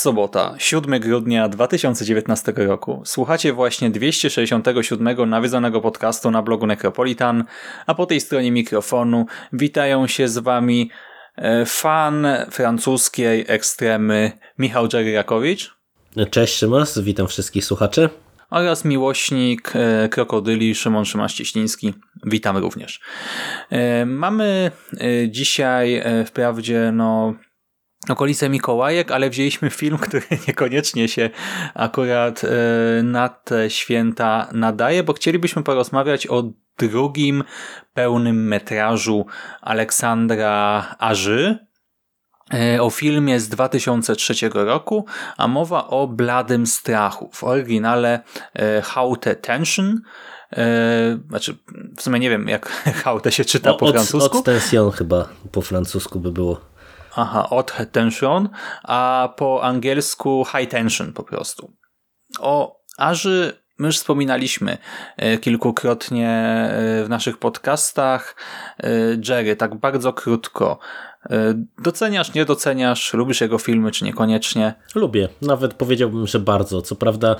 Jest sobota, 7 grudnia 2019 roku. Słuchacie właśnie 267 nawiedzonego podcastu na blogu Necropolitan, a po tej stronie mikrofonu witają się z wami e, fan francuskiej ekstremy Michał Dżeryjakowicz. Cześć Szymas, witam wszystkich słuchaczy. Oraz miłośnik e, krokodyli Szymon Szymaś-Cieśliński. Witam również. E, mamy dzisiaj wprawdzie no okolice Mikołajek, ale wzięliśmy film, który niekoniecznie się akurat e, na te święta nadaje, bo chcielibyśmy porozmawiać o drugim pełnym metrażu Aleksandra Aży, e, o filmie z 2003 roku, a mowa o Bladym Strachu. W oryginale e, Haute Tension, znaczy, w sumie nie wiem, jak Haute się czyta po od, francusku. Od tension chyba po francusku by było. Aha, od tension, a po angielsku high tension po prostu. O Aży my już wspominaliśmy e, kilkukrotnie e, w naszych podcastach. E, Jerry, tak bardzo krótko. Doceniasz, nie doceniasz, lubisz jego filmy, czy niekoniecznie? Lubię, nawet powiedziałbym, że bardzo. Co prawda,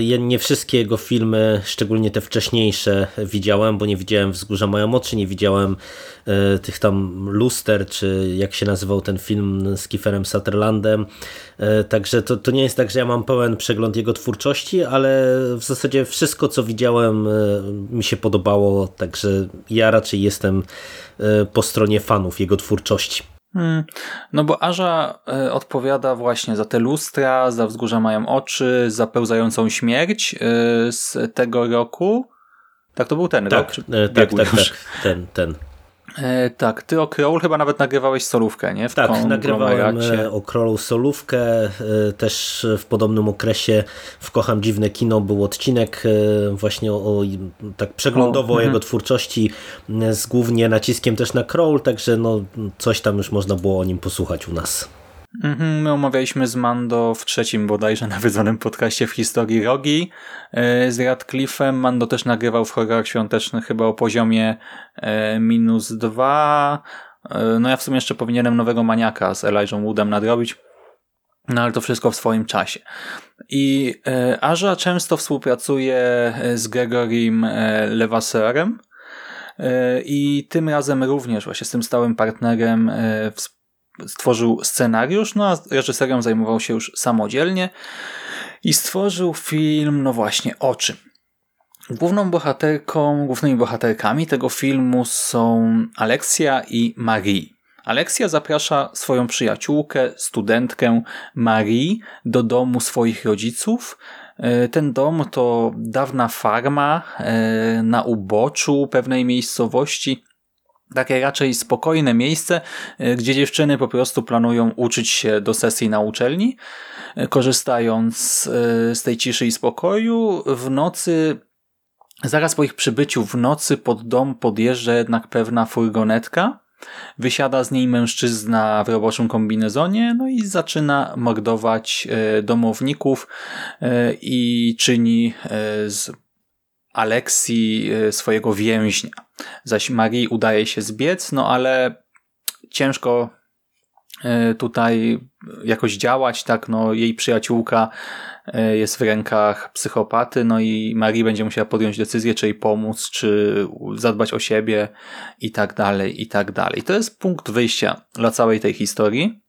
ja nie wszystkie jego filmy, szczególnie te wcześniejsze, widziałem, bo nie widziałem Wzgórza Mają Oczy, nie widziałem E, tych tam luster, czy jak się nazywał ten film z Kieferem Sutherlandem. E, także to, to nie jest tak, że ja mam pełen przegląd jego twórczości, ale w zasadzie wszystko, co widziałem, e, mi się podobało, także ja raczej jestem po stronie fanów jego twórczości. Hmm. No bo Aża odpowiada właśnie za te lustra, za Wzgórza mają oczy, za pełzającą śmierć z tego roku. Tak, to był ten tak, rok? Tak, tak, tak, ten, ten. E, tak, ty o Crawl chyba nawet nagrywałeś solówkę, nie? W tak, nagrywałem e, o Crawl solówkę, e, też w podobnym okresie w Kocham Dziwne Kino był odcinek e, właśnie o, o tak przeglądowo o, jego mm. twórczości z głównie naciskiem też na Crawl, także no coś tam już można było o nim posłuchać u nas. Mhm, my omawialiśmy z Mando w trzecim bodajże nawiedzonym podcaście w historii Rogi e, z Radcliffe'em. Mando też nagrywał w horrorach świątecznych chyba o poziomie e, minus dwa. E, no ja w sumie jeszcze powinienem nowego maniaka z Elijah Woodem nadrobić. No ale to wszystko w swoim czasie. I Aża często współpracuje z Gregorym Levasseurem i tym razem również właśnie z tym stałym partnerem stworzył scenariusz, no a reżyserią zajmował się już samodzielnie i stworzył film, no właśnie, o czym? Główną bohaterką, głównymi bohaterkami tego filmu są Aleksia i Marie. Aleksia zaprasza swoją przyjaciółkę, studentkę Marie do domu swoich rodziców. E, ten dom to dawna farma e, na uboczu pewnej miejscowości, takie raczej spokojne miejsce, e, gdzie dziewczyny po prostu planują uczyć się do sesji na uczelni, e, korzystając e, z tej ciszy i spokoju. W nocy, zaraz po ich przybyciu w nocy pod dom podjeżdża jednak pewna furgonetka. Wysiada z niej mężczyzna w roboczym kombinezonie, no i zaczyna mordować domowników i czyni z Aleksji swojego więźnia zaś Marii udaje się zbiec, no ale ciężko e, tutaj jakoś działać, tak, no jej przyjaciółka e, jest w rękach psychopaty, no i Marii będzie musiała podjąć decyzję, czy jej pomóc, czy zadbać o siebie i tak dalej, i tak dalej. To jest punkt wyjścia dla całej tej historii.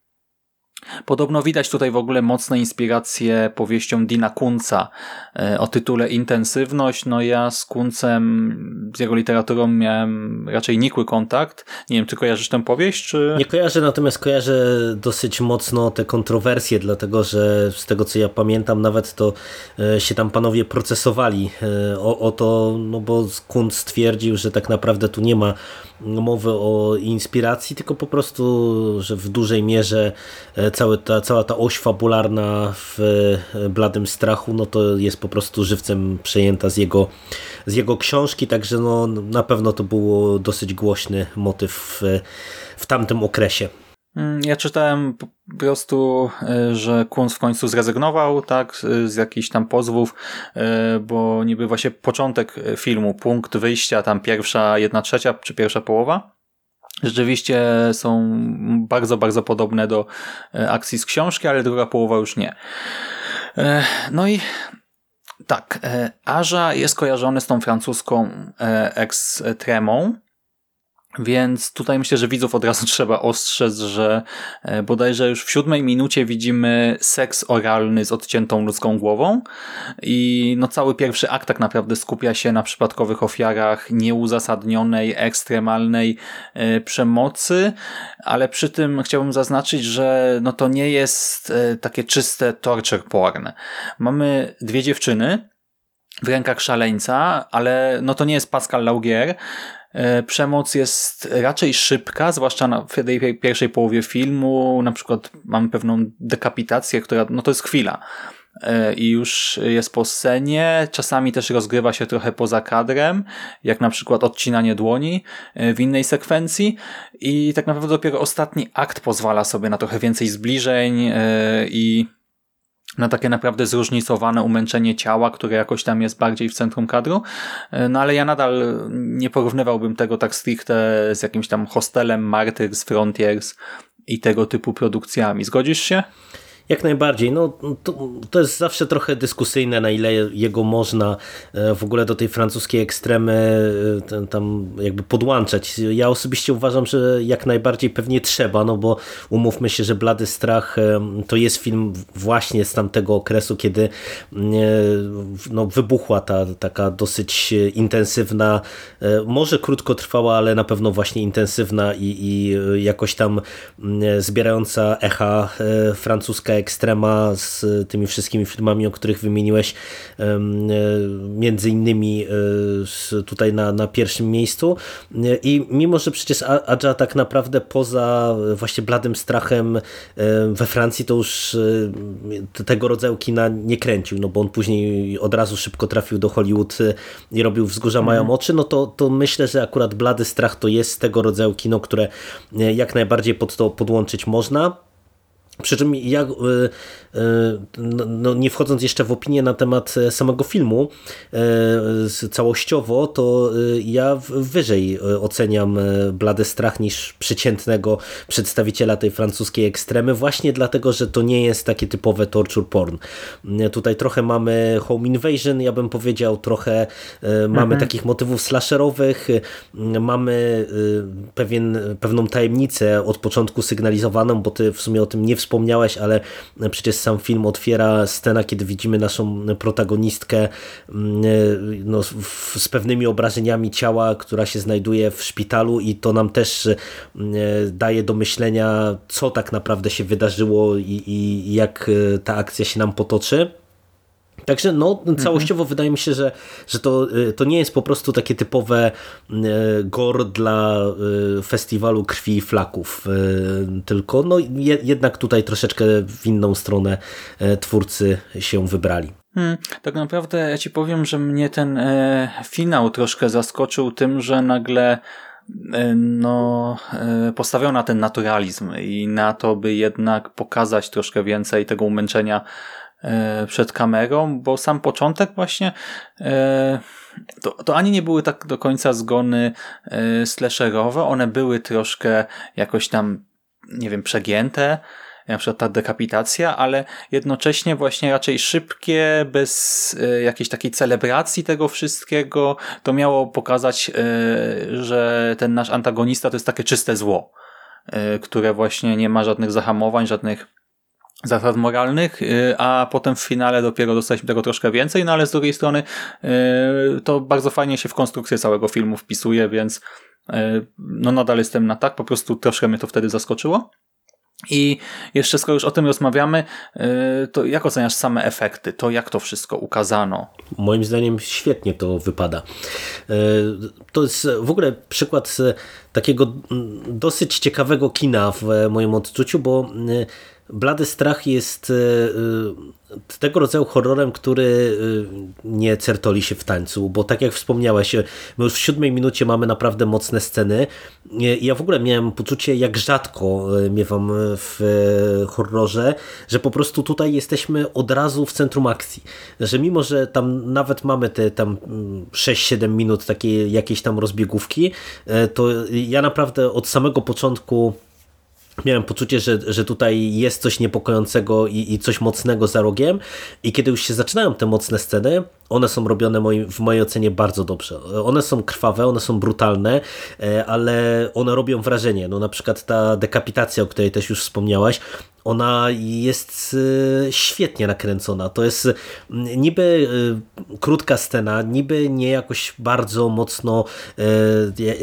Podobno widać tutaj w ogóle mocne inspiracje powieścią Dina Kunca e, o tytule Intensywność. No ja z Kuncem, z jego literaturą miałem raczej nikły kontakt. Nie wiem, czy kojarzysz tę powieść? Czy... Nie kojarzę, natomiast kojarzę dosyć mocno te kontrowersje, dlatego że z tego co ja pamiętam, nawet to e, się tam panowie procesowali e, o, o to, no bo Kunc stwierdził, że tak naprawdę tu nie ma mowy o inspiracji, tylko po prostu, że w dużej mierze cała ta, cała ta oś fabularna w e, Bladym Strachu, no to jest po prostu żywcem przejęta z jego, z jego książki, także no, na pewno to było dosyć głośny motyw w, w tamtym okresie. Mm, ja czytałem po prostu, e, że Kunz w końcu zrezygnował, tak, z jakichś tam pozwów, e, bo niby właśnie początek filmu, punkt wyjścia, tam pierwsza, jedna trzecia, czy pierwsza połowa, rzeczywiście są bardzo, bardzo podobne do e, akcji z książki, ale druga połowa już nie. E, no i tak, e, Aża jest kojarzony z tą francuską ekstremą, więc tutaj myślę, że widzów od razu trzeba ostrzec, że e, bodajże już w siódmej minucie widzimy seks oralny z odciętą ludzką głową i no cały pierwszy akt tak naprawdę skupia się na przypadkowych ofiarach nieuzasadnionej, ekstremalnej e, przemocy, ale przy tym chciałbym zaznaczyć, że no to nie jest e, takie czyste torture porn. Mamy dwie dziewczyny, w rękach szaleńca, ale no to nie jest Pascal Laugier, przemoc jest raczej szybka, zwłaszcza w tej pierwszej połowie filmu. Na przykład mamy pewną dekapitację, która, no to jest chwila e, i już jest po scenie. Czasami też rozgrywa się trochę poza kadrem, jak na przykład odcinanie dłoni e, w innej sekwencji i tak naprawdę dopiero ostatni akt pozwala sobie na trochę więcej zbliżeń i na takie naprawdę zróżnicowane umęczenie ciała, które jakoś tam jest bardziej w centrum kadru. E, no ale ja nadal nie porównywałbym tego tak stricte z jakimś tam hostelem Martyrs, Frontiers i tego typu produkcjami. Zgodzisz się? Jak najbardziej. No, to, to jest zawsze trochę dyskusyjne, na ile jego można e, w ogóle do tej francuskiej ekstremy e, tam jakby podłączać. Ja osobiście uważam, że jak najbardziej pewnie trzeba, no bo umówmy się, że Blady Strach e, to jest film właśnie z tamtego okresu, kiedy no, wybuchła ta taka dosyć intensywna, może krótko trwała, ale na pewno właśnie intensywna i, i jakoś tam zbierająca echa francuska Ekstrema z tymi wszystkimi filmami, o których wymieniłeś, e, między innymi e, tutaj na, na pierwszym miejscu. I mimo, że przecież Adja tak naprawdę poza właśnie bladym strachem e, we Francji to już tego rodzaju kina nie kręcił, no bo on później od razu szybko trafił do Hollywood i robił Wzgórza mają mhm. oczy, no to, to myślę, że akurat Blady Strach to jest tego rodzaju kino, które jak najbardziej pod to podłączyć można. Przy czym ja, e, e, no, no, nie wchodząc jeszcze w opinię na temat e, samego filmu całościowo, to ja wyżej oceniam Blady Strach niż przeciętnego przedstawiciela tej francuskiej ekstremy, właśnie dlatego, że to nie jest takie typowe torture porn. Tutaj trochę mamy home invasion, ja bym powiedział, trochę mamy mhm. takich motywów slasherowych, mamy pewien, pewną tajemnicę od początku sygnalizowaną, bo ty w sumie o tym nie wspomniałeś, ale przecież sam film otwiera scena, kiedy widzimy naszą protagonistkę mm, no, z pewnymi obrażeniami ciała, która się znajduje w szpitalu i to nam też mm, daje do myślenia, co tak naprawdę się wydarzyło i, i jak ta akcja się nam potoczy. Także no, całościowo mhm. wydaje mi się, że, że to, y, to nie jest po prostu takie typowe y, gore dla y, festiwalu krwi i flaków, tylko no, jednak tutaj troszeczkę w inną stronę twórcy się wybrali. Hmm, tak naprawdę ja ci powiem, że mnie ten e, finał troszkę zaskoczył tym, że nagle e, no, e, postawiono na ten naturalizm i na to, by jednak pokazać troszkę więcej tego umęczenia przed kamerą, bo sam początek właśnie e, to, to ani nie były tak do końca zgony e, slasherowe, one były troszkę jakoś tam, nie wiem, przegięte, na przykład ta dekapitacja, ale jednocześnie właśnie raczej szybkie, bez jakiejś takiej celebracji tego wszystkiego, to miało pokazać, że ten nasz antagonista to jest takie czyste zło, które właśnie nie ma żadnych zahamowań, żadnych zasad moralnych, y, a potem w finale dopiero dostaliśmy tego troszkę więcej, no ale z drugiej strony y, to bardzo fajnie się w konstrukcję całego filmu wpisuje, więc y, no nadal jestem na tak, po prostu troszkę mnie to wtedy zaskoczyło. I jeszcze skoro już o tym rozmawiamy, to jak oceniasz same efekty, to jak to wszystko ukazano? Moim zdaniem świetnie to wypada. To jest w ogóle przykład takiego dosyć ciekawego kina w moim odczuciu, bo Blady Strach jest e, e, tego rodzaju horrorem, który e, nie certoli się w tańcu, bo tak jak wspomniałeś, my już w siódmej minucie mamy naprawdę mocne sceny. Ja w ogóle miałem poczucie, jak rzadko miewam w horrorze, że po prostu tutaj jesteśmy od razu w centrum akcji. Że mimo, że tam nawet mamy te tam 6-7 minut takiej jakiejś tam rozbiegówki, to ja naprawdę od samego początku miałem poczucie, że, że tutaj jest coś niepokojącego i, i, coś mocnego za rogiem i kiedy już się zaczynają te mocne sceny, one są robione w mojej ocenie bardzo dobrze. One są krwawe, one są brutalne, e, ale one robią wrażenie. No na przykład ta dekapitacja, o której też już wspomniałaś, ona jest e, świetnie nakręcona. To jest niby e, krótka scena, niby nie jakoś bardzo mocno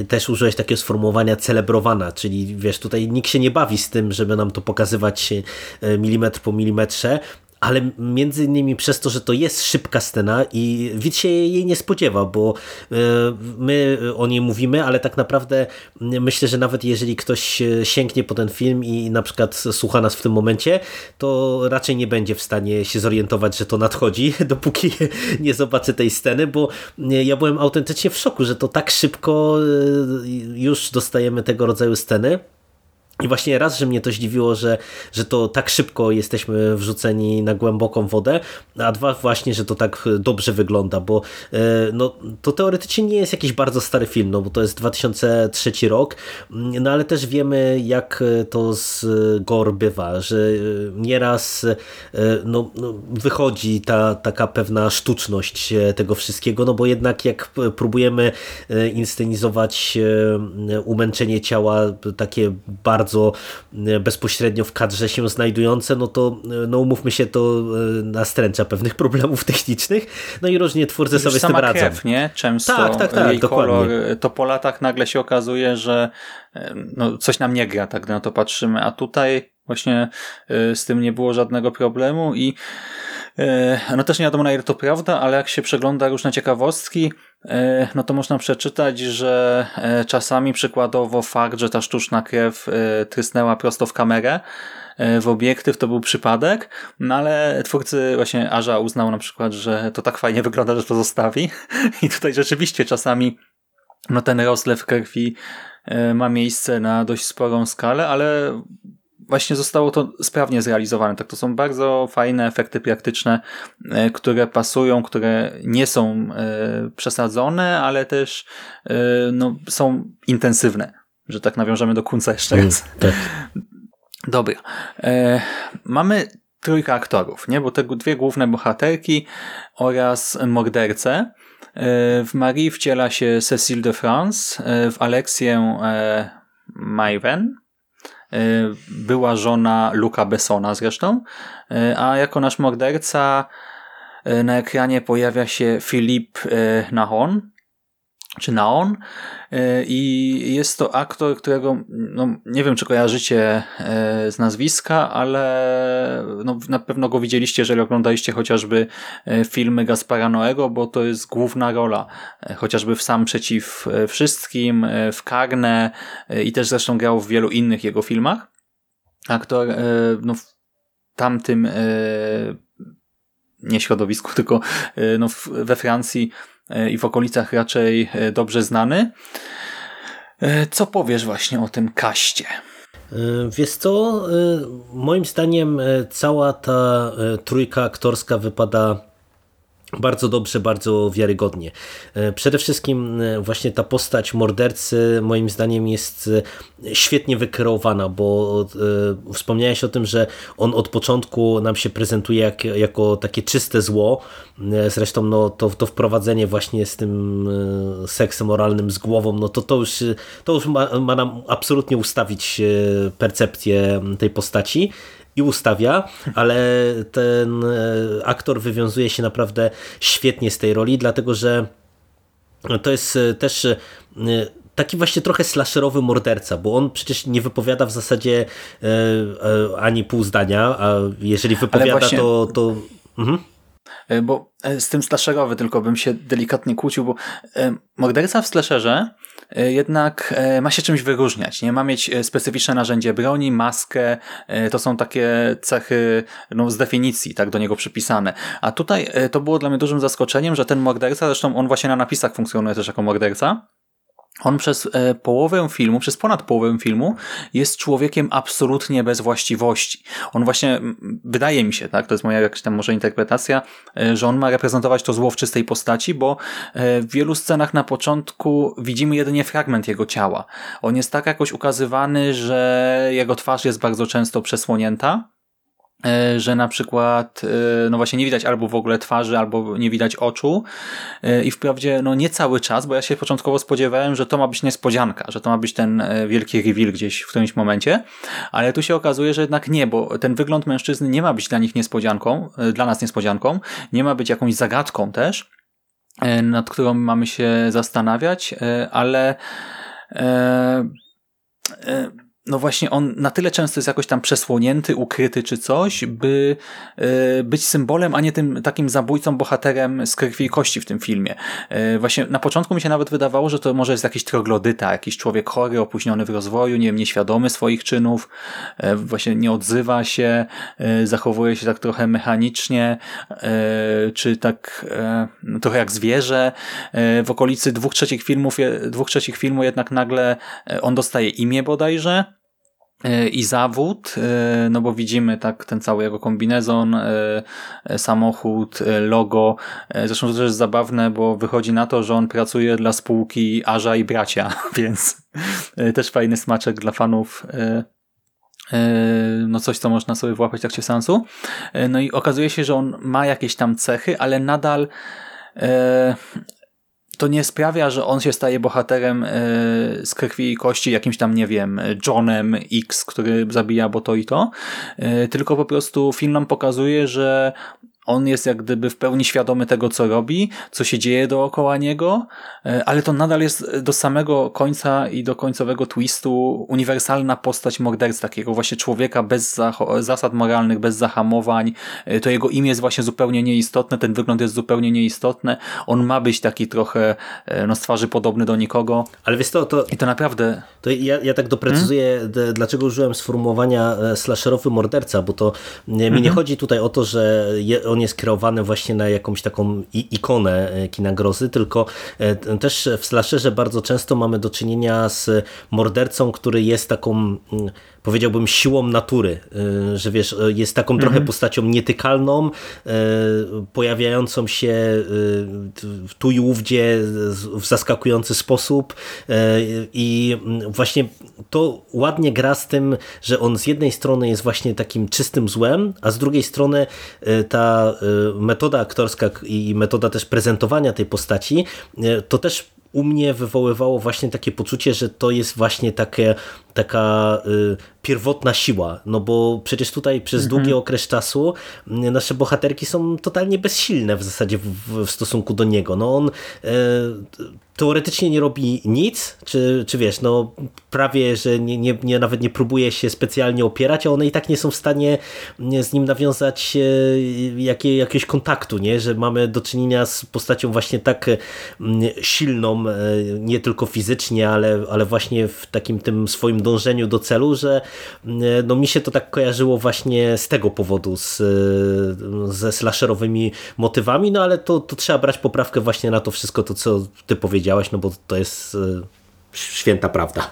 też użyłeś takiego sformułowania celebrowana, czyli wiesz, tutaj nikt się nie bawi z tym, żeby nam to pokazywać milimetr po milimetrze, ale między innymi przez to, że to jest szybka scena i widz się jej nie spodziewa, bo e, my o niej mówimy, ale tak naprawdę myślę, że nawet jeżeli ktoś sięgnie po ten film i na przykład słucha nas w tym momencie, to raczej nie będzie w stanie się zorientować, że to nadchodzi, dopóki nie zobaczy tej sceny, bo ja byłem autentycznie w szoku, że to tak szybko e, już dostajemy tego rodzaju sceny. I właśnie raz, że mnie to zdziwiło, że, że to tak szybko jesteśmy wrzuceni na głęboką wodę, a dwa właśnie, że to tak dobrze wygląda, bo e, no, to teoretycznie nie jest jakiś bardzo stary film, no bo to jest 2003 rok, no ale też wiemy jak to z Gore bywa, że nieraz e, no, no, wychodzi ta taka pewna sztuczność tego wszystkiego, no bo jednak jak próbujemy e, inscenizować umęczenie ciała takie bardzo bardzo e, bezpośrednio w kadrze się znajdujące, no to e, no umówmy się, to e, nastręcza pewnych problemów technicznych, no i różnie twórcy sobie z tym radzą. krew, nie? Często tak, tak, tak, jej dokładnie. kolor, to po latach nagle się okazuje, że no, coś nam nie gra, tak na to patrzymy, a tutaj właśnie z tym nie było żadnego problemu i no też nie wiadomo na ile to prawda, ale jak się przegląda różne ciekawostki, E, no to można przeczytać, że e, czasami przykładowo fakt, że ta sztuczna krew e, trysnęła prosto w kamerę, w obiektyw to był przypadek, no ale twórcy właśnie Aża uznał na przykład, że to tak fajnie wygląda, że to zostawi. I tutaj rzeczywiście czasami no ten rozlew krwi ma miejsce na dość sporą skalę, ale właśnie zostało to sprawnie zrealizowane. Tak, to są bardzo fajne efekty praktyczne, e, które pasują, które nie są e, przesadzone, ale też e, no, są intensywne, że tak nawiążemy do końca jeszcze mm, raz. tak. Dobra. Mamy trójkę aktorów, nie? bo te dwie główne bohaterki oraz mordercę. W Marie wciela się Cecile de France, w Aleksję Mayven, była żona Luca Bessona zresztą, y, a jako nasz morderca y, na ekranie pojawia się Philippe Nahon, czy Naon i jest to aktor, którego no, nie wiem, czy kojarzycie z nazwiska, ale no, na pewno go widzieliście, jeżeli oglądaliście chociażby filmy Gaspara Noego, bo to jest główna rola, chociażby w Sam Przeciw Wszystkim, w Karne i też zresztą grał w wielu innych jego filmach. Aktor no, w tamtym nie środowisku, tylko no, we Francji i w okolicach raczej e, dobrze znany. E, co powiesz właśnie o tym kaście? E, wiesz co, moim zdaniem cała ta trójka aktorska wypada bardzo dobrze, bardzo wiarygodnie. E, przede wszystkim e, właśnie ta postać mordercy moim zdaniem jest e, świetnie wykreowana, bo wspomniałeś o tym, że on od początku nam się prezentuje jak, jako takie czyste zło. Zresztą no, to, to wprowadzenie właśnie z tym seksem moralnym z głową, no to to już, to już ma, ma nam absolutnie ustawić percepcję tej postaci. I ustawia, ale ten aktor wywiązuje się naprawdę świetnie z tej roli, dlatego że to jest też taki właśnie trochę slasherowy morderca, bo on przecież nie wypowiada w zasadzie e, e, ani pół zdania, a jeżeli wypowiada właśnie... to... to... Mhm. E, bo e, z tym slasherowy tylko bym się delikatnie kłócił, bo e, morderca w slasherze jednak ma się czymś wyróżniać. Nie ma mieć specyficzne narzędzie broni, maskę. To są takie cechy no, z definicji tak do niego przypisane. A tutaj to było dla mnie dużym zaskoczeniem, że ten morderca, zresztą on właśnie na napisach funkcjonuje też jako morderca, on przez e, połowę filmu, przez ponad połowę filmu jest człowiekiem absolutnie bez właściwości. On właśnie, wydaje mi się, tak, to jest moja jakaś tam może interpretacja, e, że on ma reprezentować to zło w czystej postaci, bo e, w wielu scenach na początku widzimy jedynie fragment jego ciała. On jest tak jakoś ukazywany, że jego twarz jest bardzo często przesłonięta, że na przykład e, no właśnie nie widać albo w ogóle twarzy, albo nie widać oczu. E, i wprawdzie no nie cały czas, bo ja się początkowo spodziewałem, że to ma być niespodzianka, że to ma być ten wielki reveal gdzieś w którymś momencie, ale tu się okazuje, że jednak nie, bo ten wygląd mężczyzny nie ma być dla nich niespodzianką, dla nas niespodzianką, nie ma być jakąś zagadką też, nad którą mamy się zastanawiać, ale no właśnie on na tyle często jest jakoś tam przesłonięty, ukryty czy coś, by y, być symbolem, a nie tym takim zabójcą, bohaterem z krwi i kości w tym filmie. Y, właśnie na początku mi się nawet wydawało, że to może jest jakiś troglodyta, jakiś człowiek chory, opóźniony w rozwoju, nie wiem, nieświadomy swoich czynów, y, właśnie nie odzywa się, zachowuje się tak trochę mechanicznie, czy tak trochę jak zwierzę. W okolicy dwóch trzecich filmów, dwóch trzecich filmu jednak nagle on dostaje imię bodajże, E, i zawód, e, no bo widzimy tak ten cały jego kombinezon, e, samochód, logo. Zresztą to też zabawne, bo wychodzi na to, że on pracuje dla spółki Arza i Bracia, więc też fajny smaczek dla fanów no coś, co można sobie włapać w trakcie sensu. No i okazuje się, że on ma jakieś tam cechy, ale nadal to nie sprawia, że on się staje bohaterem e, z krwi i kości, jakimś tam, nie wiem, Johnem X, który zabija bo to i to, e, tylko po prostu film nam pokazuje, że on jest jak gdyby w pełni świadomy tego, co robi, co się dzieje dookoła niego, e, ale to nadal jest do samego końca i do końcowego twistu uniwersalna postać mordercy, takiego właśnie człowieka bez zasad moralnych, bez zahamowań. E, to jego imię jest właśnie zupełnie nieistotne, ten wygląd jest zupełnie nieistotny. On ma być taki trochę e, no, z twarzy podobny do nikogo. Ale wiesz to, to... I to naprawdę... To ja, ja tak doprecyzuję, hmm? dlaczego użyłem sformułowania slasherowy morderca, bo to mi nie mhm. chodzi tutaj o to, że on on jest kreowany właśnie na jakąś taką ikonę e, kina grozy, tylko e, też w slasherze bardzo często mamy do czynienia z mordercą, który jest taką mm, powiedziałbym siłą natury, y, że wiesz, y, jest taką trochę mhm. postacią nietykalną, y, pojawiającą się tu i ówdzie w zaskakujący sposób i właśnie to ładnie gra z tym, że on z jednej strony jest właśnie takim czystym złem, a z drugiej strony ta metoda aktorska i metoda też prezentowania tej postaci to też u mnie wywoływało właśnie takie poczucie, że to jest właśnie takie, taka y, pierwotna siła, no bo przecież tutaj przez mhm. długi okres czasu y, nasze bohaterki są totalnie bezsilne w zasadzie w, w stosunku do niego. No on y, teoretycznie nie robi nic, czy, czy wiesz, no prawie, że nie, nie, nie, nawet nie próbuje się specjalnie opierać, a one i tak nie są w stanie z nim nawiązać e, jakie, jakiegoś kontaktu, nie? że mamy do czynienia z postacią właśnie tak silną, e, nie tylko fizycznie, ale, ale właśnie w takim tym swoim dążeniu do celu, że no mi się to tak kojarzyło właśnie z tego powodu, z, ze slasherowymi motywami, no ale to, to trzeba brać poprawkę właśnie na to wszystko, to co ty powiedziałeś powiedziałaś, no bo to jest e, święta prawda.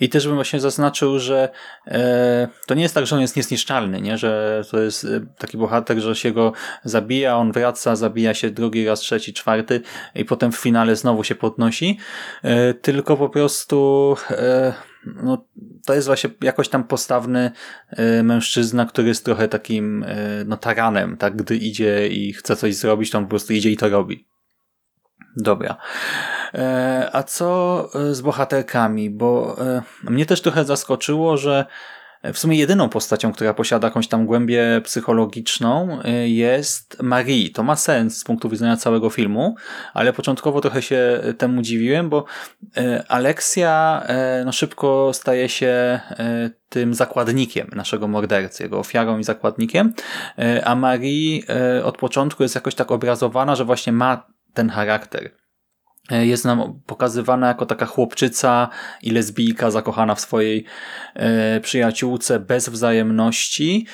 I też bym właśnie zaznaczył, że e, to nie jest tak, że on jest niezniszczalny, nie? że to jest e, taki bohater, że się go zabija, on wraca, zabija się drugi raz, trzeci, czwarty i potem w finale znowu się podnosi, e, tylko po prostu e, no, to jest właśnie jakoś tam postawny e, mężczyzna, który jest trochę takim no, taranem, tak? gdy idzie i chce coś zrobić, to on po prostu idzie i to robi. Dobra. E, a co e, z bohaterkami? Bo e, mnie też trochę zaskoczyło, że w sumie jedyną postacią, która posiada jakąś tam głębię psychologiczną jest Marie. To ma sens z punktu widzenia całego filmu, ale początkowo trochę się temu dziwiłem, bo Aleksja no szybko staje się tym zakładnikiem naszego mordercy, jego ofiarą i zakładnikiem, a Marie od początku jest jakoś tak obrazowana, że właśnie ma ten charakter E, jest nam pokazywana jako taka chłopczyca i lesbijka zakochana w swojej e, przyjaciółce bez wzajemności.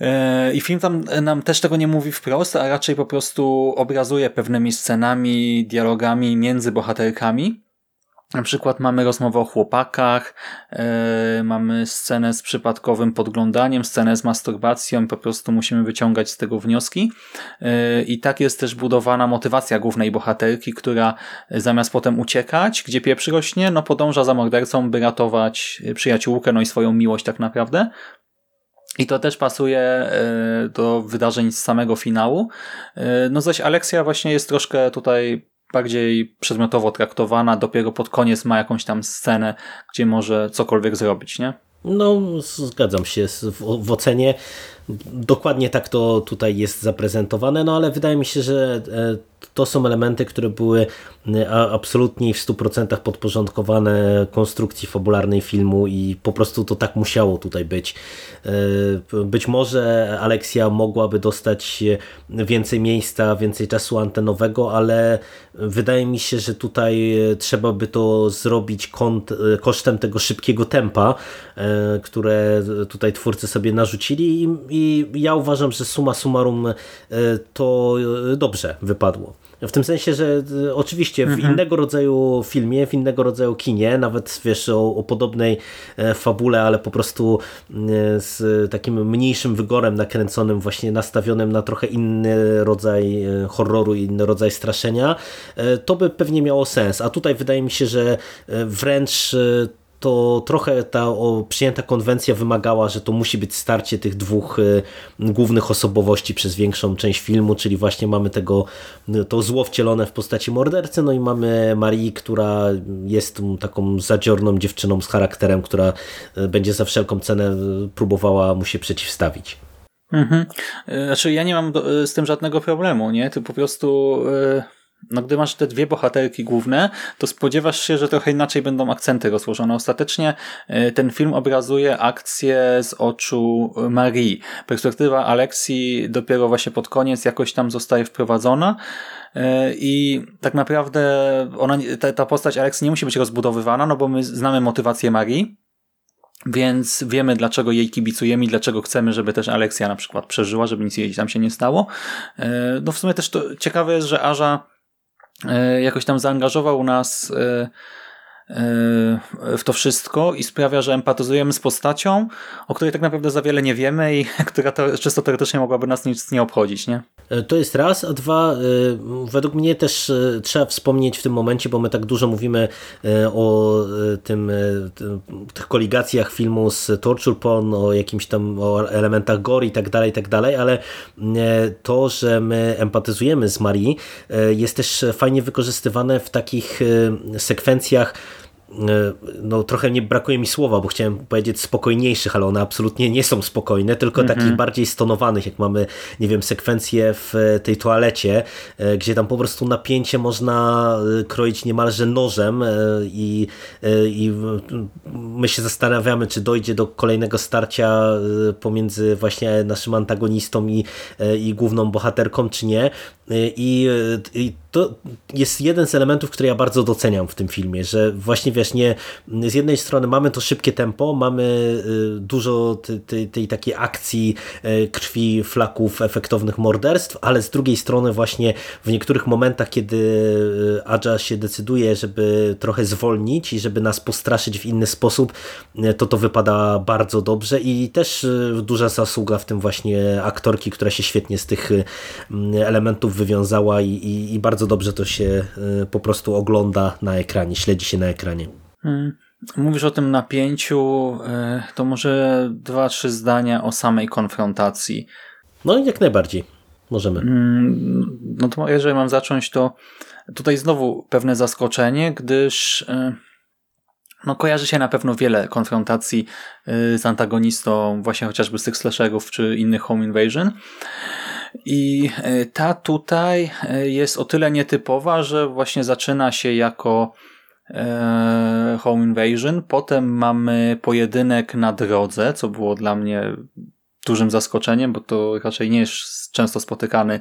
E, I film tam nam też tego nie mówi wprost, a raczej po prostu obrazuje pewnymi scenami, dialogami między bohaterkami. Na przykład mamy rozmowę o chłopakach, yy, mamy scenę z przypadkowym podglądaniem, scenę z masturbacją, po prostu musimy wyciągać z tego wnioski. Yy, I tak jest też budowana motywacja głównej bohaterki, która zamiast potem uciekać, gdzie pieprz rośnie, no podąża za mordercą, by ratować przyjaciółkę, no i swoją miłość tak naprawdę. I to też pasuje do wydarzeń z samego finału. No zaś Aleksja właśnie jest troszkę tutaj bardziej przedmiotowo traktowana, dopiero pod koniec ma jakąś tam scenę, gdzie może cokolwiek zrobić, nie? No, zgadzam się w, w ocenie. Dokładnie tak to tutaj jest zaprezentowane, no ale wydaje mi się, że e, to są elementy, które były e, absolutnie w 100% podporządkowane konstrukcji fabularnej filmu i po prostu to tak musiało tutaj być. E, być może Aleksja mogłaby dostać więcej miejsca, więcej czasu antenowego, ale wydaje mi się, że tutaj trzeba by to zrobić kosztem tego szybkiego tempa, które tutaj twórcy sobie narzucili i ja uważam, że suma summarum to dobrze wypadło. W tym sensie, że e, oczywiście w mhm. innego rodzaju filmie, w innego rodzaju kinie, nawet wiesz o, o podobnej e, fabule, ale po prostu e, z takim mniejszym wygorem nakręconym, właśnie nastawionym na trochę inny rodzaj horroru, inny rodzaj straszenia, to by pewnie miało sens. A tutaj wydaje mi się, że wręcz to trochę ta o, przyjęta konwencja wymagała, że to musi być starcie tych dwóch y, głównych osobowości przez większą część filmu, czyli właśnie mamy tego to zło wcielone w postaci mordercy, no i mamy Marii, która jest taką zadziorną dziewczyną z charakterem, która y, będzie za wszelką cenę y, próbowała mu się przeciwstawić. Mhm. Znaczy ja nie mam z tym żadnego problemu, nie? To po prostu... no gdy masz te dwie bohaterki główne, to spodziewasz się, że trochę inaczej będą akcenty rozłożone. Ostatecznie e, ten film obrazuje akcję z oczu Marii. Perspektywa Aleksji dopiero właśnie pod koniec jakoś tam zostaje wprowadzona e, i tak naprawdę ona, ta, ta postać Aleksji nie musi być rozbudowywana, no bo my znamy motywację Marii, więc wiemy, dlaczego jej kibicujemy i dlaczego chcemy, żeby też Aleksja na przykład przeżyła, żeby nic jej tam się nie stało. E, no w sumie też to ciekawe jest, że Aża jakoś tam zaangażował nas e, e, w to wszystko i sprawia, że empatyzujemy z postacią, o której tak naprawdę za wiele nie wiemy i która to, czysto teoretycznie mogłaby nas nic nie obchodzić, nie? To jest raz, a dwa, według mnie też trzeba wspomnieć w tym momencie, bo my tak dużo mówimy o tym, tych koligacjach filmu z torture porn, o jakimś tam o elementach gore i tak dalej, i tak dalej, ale to, że my empatyzujemy z Marii jest też fajnie wykorzystywane w takich sekwencjach E, no trochę nie brakuje mi słowa, bo chciałem powiedzieć spokojniejszych, ale one absolutnie nie są spokojne, tylko mm -hmm. takich bardziej stonowanych, jak mamy, nie wiem, sekwencję w e, tej toalecie, e, gdzie tam po prostu napięcie można kroić niemalże nożem i, i my się zastanawiamy, czy dojdzie do kolejnego starcia pomiędzy właśnie naszym antagonistą i, i główną bohaterką, czy nie. I, i to jest jeden z elementów, który ja bardzo doceniam w tym filmie, że właśnie wiesz, nie, z jednej strony mamy to szybkie tempo, mamy y, dużo tej, tej, takiej akcji y, krwi, flaków, efektownych morderstw, ale z drugiej strony właśnie w niektórych momentach, kiedy y, Adja się decyduje, żeby trochę zwolnić i żeby nas postraszyć w inny sposób, to to wypada bardzo dobrze i też duża zasługa w tym właśnie aktorki, która się świetnie z tych elementów wywiązała i, i, i bardzo bardzo dobrze to się y, po prostu ogląda na ekranie, śledzi się na ekranie. Hmm. Mówisz o tym napięciu, y, to może dwa, trzy zdania o samej konfrontacji. No jak najbardziej, możemy. Hmm, no to jeżeli mam zacząć, to tutaj znowu pewne zaskoczenie, gdyż y, no kojarzy się na pewno wiele konfrontacji z antagonistą, właśnie chociażby z tych slasherów czy innych Home Invasion. I y, ta tutaj y, jest o tyle nietypowa, że właśnie zaczyna się jako Home Invasion, potem mamy pojedynek na drodze, co było dla mnie dużym zaskoczeniem, bo to raczej nie jest często spotykany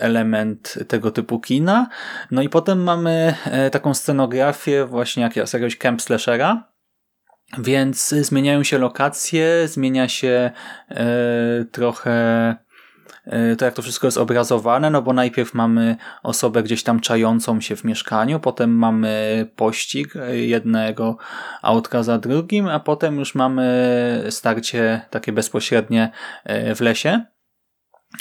element tego typu kina. No i potem mamy taką scenografię właśnie jak z jakiegoś camp slashera, więc zmieniają się lokacje, zmienia się trochę to jak to wszystko jest obrazowane, no bo najpierw mamy osobę gdzieś tam czającą się w mieszkaniu, potem mamy pościg jednego autka za drugim, a potem już mamy starcie takie bezpośrednie w lesie.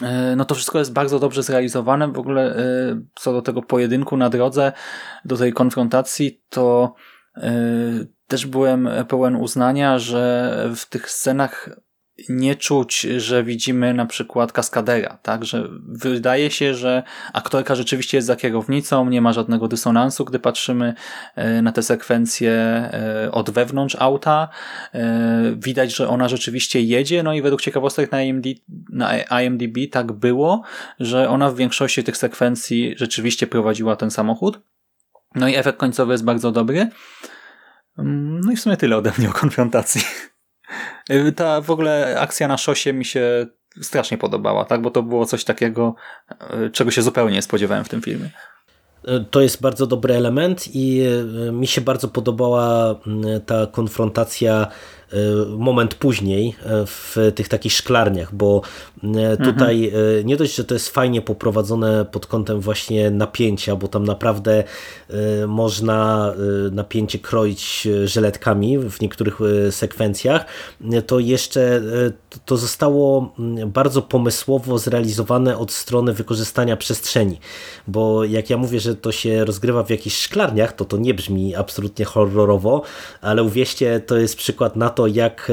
E, no to wszystko jest bardzo dobrze zrealizowane. W ogóle e, co do tego pojedynku na drodze, do tej konfrontacji, to e, też byłem pełen uznania, że w tych scenach nie czuć, że widzimy na przykład kaskadera, tak, że wydaje się, że aktorka rzeczywiście jest za kierownicą, nie ma żadnego dysonansu, gdy patrzymy e, na te sekwencje e, od wewnątrz auta, e, widać, że ona rzeczywiście jedzie, no i według ciekawostek na IMDb, na IMDb tak było, że ona w większości tych sekwencji rzeczywiście prowadziła ten samochód, no i efekt końcowy jest bardzo dobry, mm, no i w sumie tyle ode mnie o konfrontacji. Y, ta w ogóle akcja na szosie mi się strasznie podobała, tak? Bo to było coś takiego, y, czego się zupełnie nie spodziewałem w tym filmie. Y, to jest bardzo dobry element i mi się bardzo podobała mm, ta konfrontacja moment później y, w tych takich szklarniach, bo y, tutaj mhm. nie dość, że to jest fajnie poprowadzone pod kątem właśnie napięcia, bo tam naprawdę można napięcie kroić żeletkami w niektórych sekwencjach, to jeszcze to zostało mm, bardzo pomysłowo zrealizowane od strony wykorzystania przestrzeni, bo jak ja mówię, że to się rozgrywa w jakichś szklarniach, to to nie brzmi absolutnie horrorowo, ale uwierzcie, to jest przykład na to, to, jak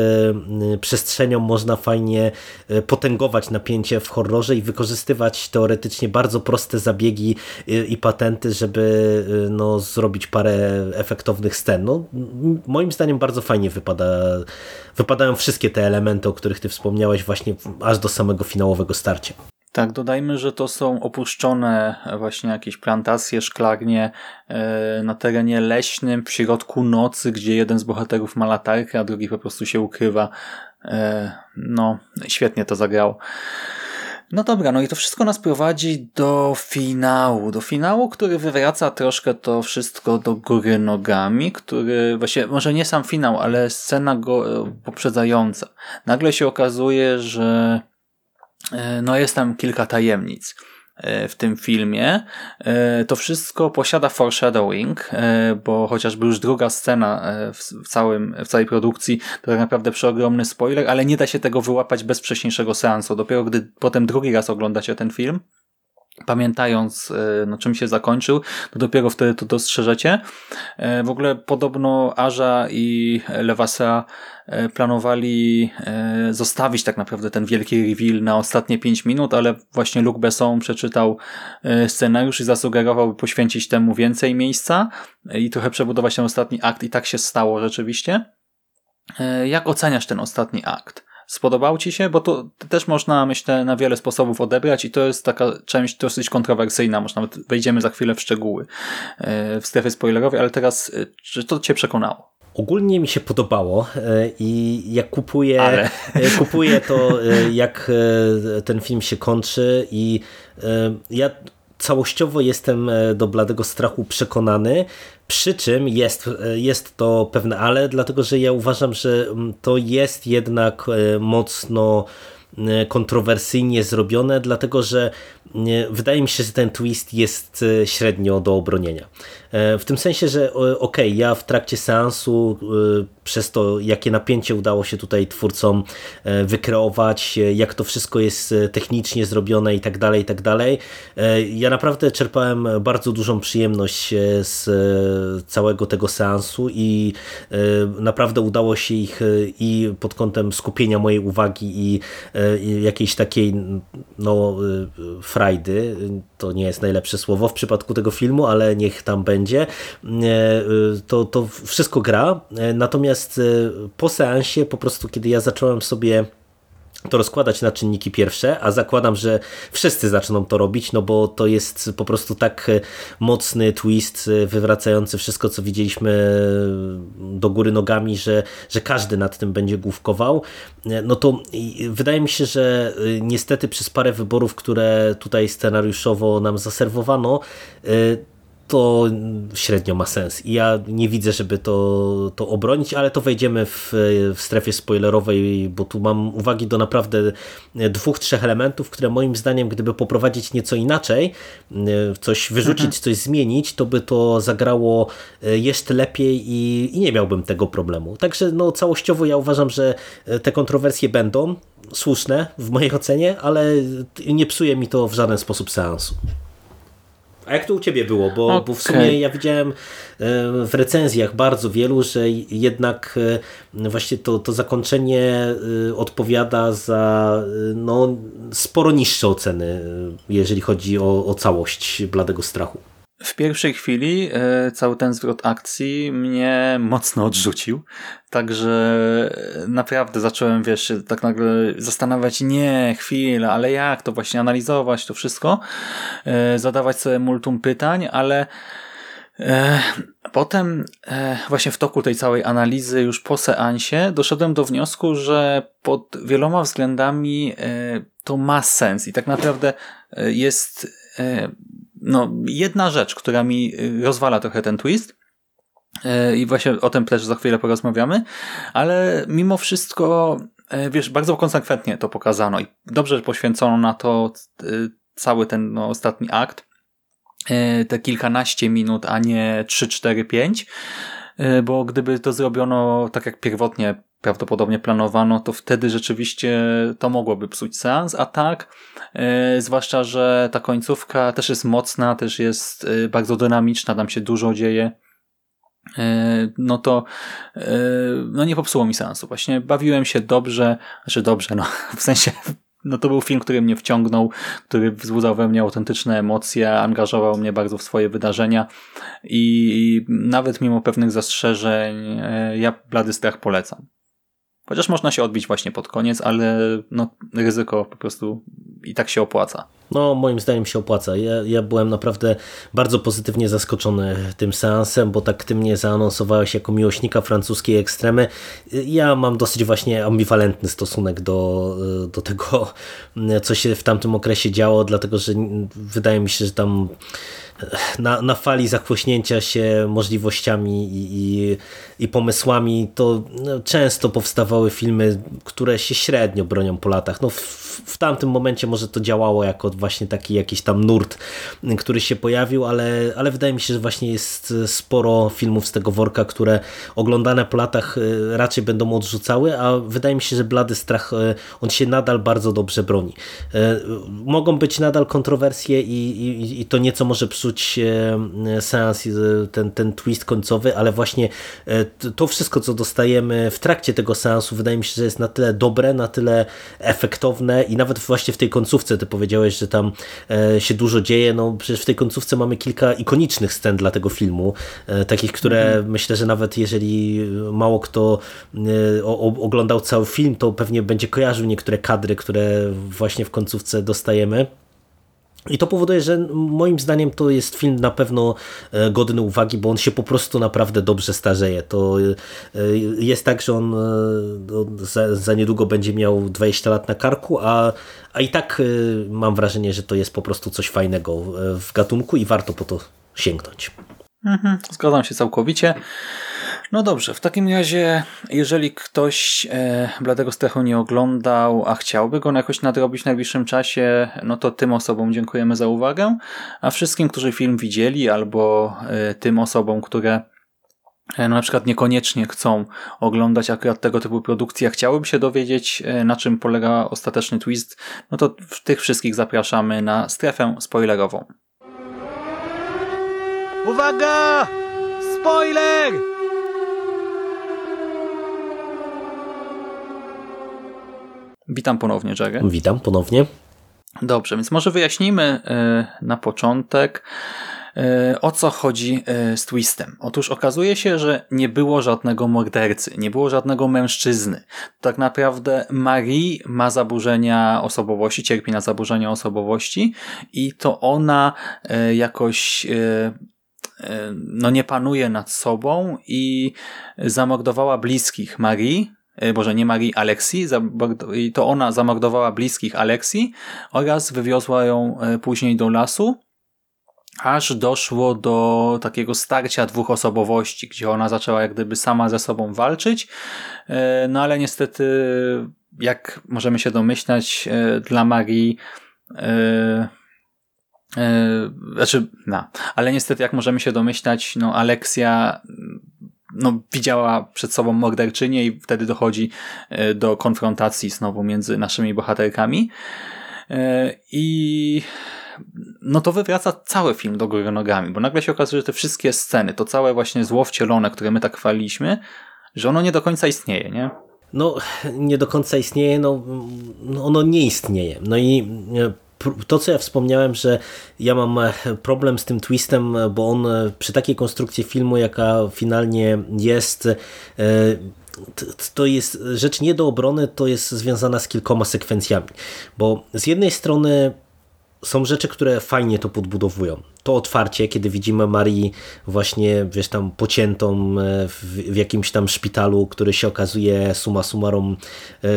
e, przestrzenią można fajnie e, potęgować napięcie w horrorze i wykorzystywać teoretycznie bardzo proste zabiegi e, i patenty, żeby no, zrobić parę efektownych scen. No, moim zdaniem bardzo fajnie wypada, wypadają wszystkie te elementy, o których ty wspomniałeś właśnie aż do samego finałowego starcia. Tak, dodajmy, że to są opuszczone właśnie jakieś plantacje, szklarnie e, na terenie leśnym w środku nocy, gdzie jeden z bohaterów ma latarkę, a drugi po prostu się ukrywa. E, no, świetnie to zagrało. No dobra, no i to wszystko nas prowadzi do finału. Do finału, który wywraca troszkę to wszystko do góry nogami, który właśnie, może nie sam finał, ale scena go e, poprzedzająca. Nagle się okazuje, że E, no jest tam kilka tajemnic e, w tym filmie. E, to wszystko posiada foreshadowing, bo chociażby już druga scena w, całym, w całej produkcji to tak naprawdę przeogromny spoiler, ale nie da się tego wyłapać bez wcześniejszego seansu. Dopiero gdy potem drugi raz oglądacie ten film, pamiętając na czym się zakończył, to dopiero wtedy to dostrzeżecie. W ogóle podobno Aża i Lewasa E, planowali e, zostawić tak naprawdę ten wielki reveal na ostatnie 5 minut, ale właśnie Luc Besson przeczytał e, scenariusz i zasugerował, by poświęcić temu więcej miejsca i trochę przebudować ten ostatni akt i tak się stało rzeczywiście. Jak oceniasz ten ostatni akt? Spodobał Ci się? Bo to też można, myślę, na wiele sposobów odebrać i to jest taka część dosyć kontrowersyjna, może nawet wejdziemy za chwilę w szczegóły w strefie spoilerowej, ale teraz, czy to Cię przekonało? Ogólnie mi się podobało e, i jak kupuję, Ale. E, kupuję to, e, jak ten film się kończy i ja całościowo jestem do Bladego Strachu przekonany, przy czym jest, jest to pewne ale, dlatego że ja uważam, że mm, to jest jednak mocno kontrowersyjnie zrobione, dlatego że wydaje mi się, że ten twist jest średnio do obronienia. W tym sensie, że okej, okay, ja w trakcie seansu przez to, jakie napięcie udało się tutaj twórcom wykreować, jak to wszystko jest technicznie zrobione i tak dalej, i tak dalej. Ja naprawdę czerpałem bardzo dużą przyjemność z całego tego seansu i naprawdę udało się ich i pod kątem skupienia mojej uwagi i, i jakiejś takiej no, frajdy, to nie jest najlepsze słowo w przypadku tego filmu, ale niech tam będzie, to, to wszystko gra. Natomiast po seansie, po prostu kiedy ja zacząłem sobie to rozkładać na czynniki pierwsze, a zakładam, że wszyscy zaczną to robić, no bo to jest po prostu tak e, mocny twist e, wywracający wszystko, co widzieliśmy e, do góry nogami, że, że każdy nad tym będzie główkował. No to wydaje mi się, że niestety przez parę wyborów, które tutaj scenariuszowo nam zaserwowano, to średnio ma sens. I ja nie widzę, żeby to, to obronić, ale to wejdziemy w, w strefie spoilerowej, bo tu mam uwagi do naprawdę dwóch, trzech elementów, które moim zdaniem, gdyby poprowadzić nieco inaczej, coś wyrzucić, mhm. coś zmienić, to by to zagrało jeszcze lepiej i, i nie miałbym tego problemu. Także no, całościowo ja uważam, że te kontrowersje będą słuszne w mojej ocenie, ale nie psuje mi to w żaden sposób seansu. A jak to u Ciebie było? Bo, okay. bo w sumie ja widziałem e, w recenzjach bardzo wielu, że jednak e, właśnie to, to zakończenie e, odpowiada za no, sporo niższe oceny, jeżeli chodzi o, o całość Bladego Strachu. W pierwszej chwili e, cały ten zwrot akcji mnie mocno odrzucił, także naprawdę zacząłem, wiesz, tak nagle zastanawiać, nie, chwilę, ale jak to właśnie analizować, to wszystko, e, zadawać sobie multum pytań, ale e, potem właśnie w toku tej całej analizy, już po seansie, doszedłem do wniosku, że pod wieloma względami to ma sens i tak naprawdę jest no, jedna rzecz, która mi y, rozwala trochę ten twist, y, i właśnie o tym też za chwilę porozmawiamy, ale mimo wszystko, y, wiesz, bardzo konsekwentnie to pokazano i dobrze poświęcono na to cały ten no, ostatni akt, te kilkanaście minut, a nie 3, 4, 5, bo gdyby to zrobiono tak jak pierwotnie prawdopodobnie planowano, to wtedy rzeczywiście to mogłoby psuć seans, a tak, zwłaszcza, że ta końcówka też jest mocna, też jest yy, bardzo dynamiczna, tam się dużo dzieje, yy, no to no nie popsuło mi seansu. Właśnie bawiłem się dobrze, znaczy dobrze, no w sensie no to był film, który mnie wciągnął, który wzbudzał we mnie autentyczne emocje, angażował mnie bardzo w swoje wydarzenia i nawet mimo pewnych zastrzeżeń ja Blady Strach polecam. Chociaż można się odbić właśnie pod koniec, ale no, ryzyko po prostu i tak się opłaca. No, moim zdaniem się opłaca. Ja, ja byłem naprawdę bardzo pozytywnie zaskoczony tym seansem, bo tak ty mnie zaanonsowałeś jako miłośnika francuskiej ekstremy. Ja mam dosyć właśnie ambiwalentny stosunek do, do tego, co się w tamtym okresie działo, dlatego że wydaje mi się, że tam na, na fali zachłośnięcia się możliwościami i, i, i pomysłami, to no, często powstawały filmy, które się średnio bronią po latach. No, w, w tamtym momencie może to działało jako właśnie taki jakiś tam nurt, który się pojawił, ale, ale wydaje mi się, że właśnie jest sporo filmów z tego worka, które oglądane po latach e, raczej będą odrzucały, a wydaje mi się, że Blady Strach, e, on się nadal bardzo dobrze broni. E, mogą być nadal kontrowersje i, i, i to nieco może psuć psuć e, seans, e, ten, ten twist końcowy, ale właśnie e, to wszystko, co dostajemy w trakcie tego seansu, wydaje mi się, że jest na tyle dobre, na tyle efektowne i nawet właśnie w tej końcówce, ty powiedziałeś, że tam się dużo dzieje, no przecież w tej końcówce mamy kilka ikonicznych scen dla tego filmu, takich, które mhm. myślę, że nawet jeżeli mało kto oglądał cały film, to pewnie będzie kojarzył niektóre kadry, które właśnie w końcówce dostajemy. I to powoduje, że moim zdaniem to jest film na pewno e, godny uwagi, bo on się po prostu naprawdę dobrze starzeje. To e, jest tak, że on e, za, za niedługo będzie miał 20 lat na karku, a, a i tak mam wrażenie, że to jest po prostu coś fajnego w gatunku i warto po to sięgnąć. Mhm, zgadzam się całkowicie. No dobrze, w takim razie, jeżeli ktoś e, Bladego Strechu nie oglądał, a chciałby go jakoś nadrobić w najbliższym czasie, no to tym osobom dziękujemy za uwagę, a wszystkim, którzy film widzieli, albo e, tym osobom, które no na przykład niekoniecznie chcą oglądać akurat tego typu produkcji, a chciałyby się dowiedzieć, na czym polega ostateczny twist, no to tych wszystkich zapraszamy na strefę spoilerową. Uwaga! Spoiler! Witam ponownie, Jerry. Witam ponownie. Dobrze, więc może wyjaśnijmy na początek, o co chodzi z twistem. Otóż okazuje się, że nie było żadnego mordercy, nie było żadnego mężczyzny. Tak naprawdę Marie ma zaburzenia osobowości, cierpi na zaburzenia osobowości i to ona jakoś no nie panuje nad sobą i zamordowała bliskich Marii, Boże, nie Marii, Aleksji, i to ona zamordowała bliskich Aleksji oraz wywiozła ją później do lasu, aż doszło do takiego starcia dwóch osobowości, gdzie ona zaczęła jak gdyby sama ze sobą walczyć, no ale niestety, jak możemy się domyślać, dla Marii Yy, znaczy, no, ale niestety, jak możemy się domyślać, no, Aleksja no, widziała przed sobą morderczynię i wtedy dochodzi do konfrontacji znowu między naszymi bohaterkami. I no to wywraca cały film do góry nogami, bo nagle się okazuje, że te wszystkie sceny, to całe właśnie zło wcielone, które my tak chwaliliśmy, że ono nie do końca istnieje, nie? No, nie do końca istnieje, no, no ono nie istnieje. No i to, co ja wspomniałem, że ja mam problem z tym twistem, bo on przy takiej konstrukcji filmu, jaka finalnie jest, to jest rzecz nie do obrony, to jest związana z kilkoma sekwencjami. Bo z jednej strony są rzeczy, które fajnie to podbudowują. To otwarcie, kiedy widzimy Marii właśnie, wiesz, tam pociętą w, w, jakimś tam szpitalu, który się okazuje suma summarum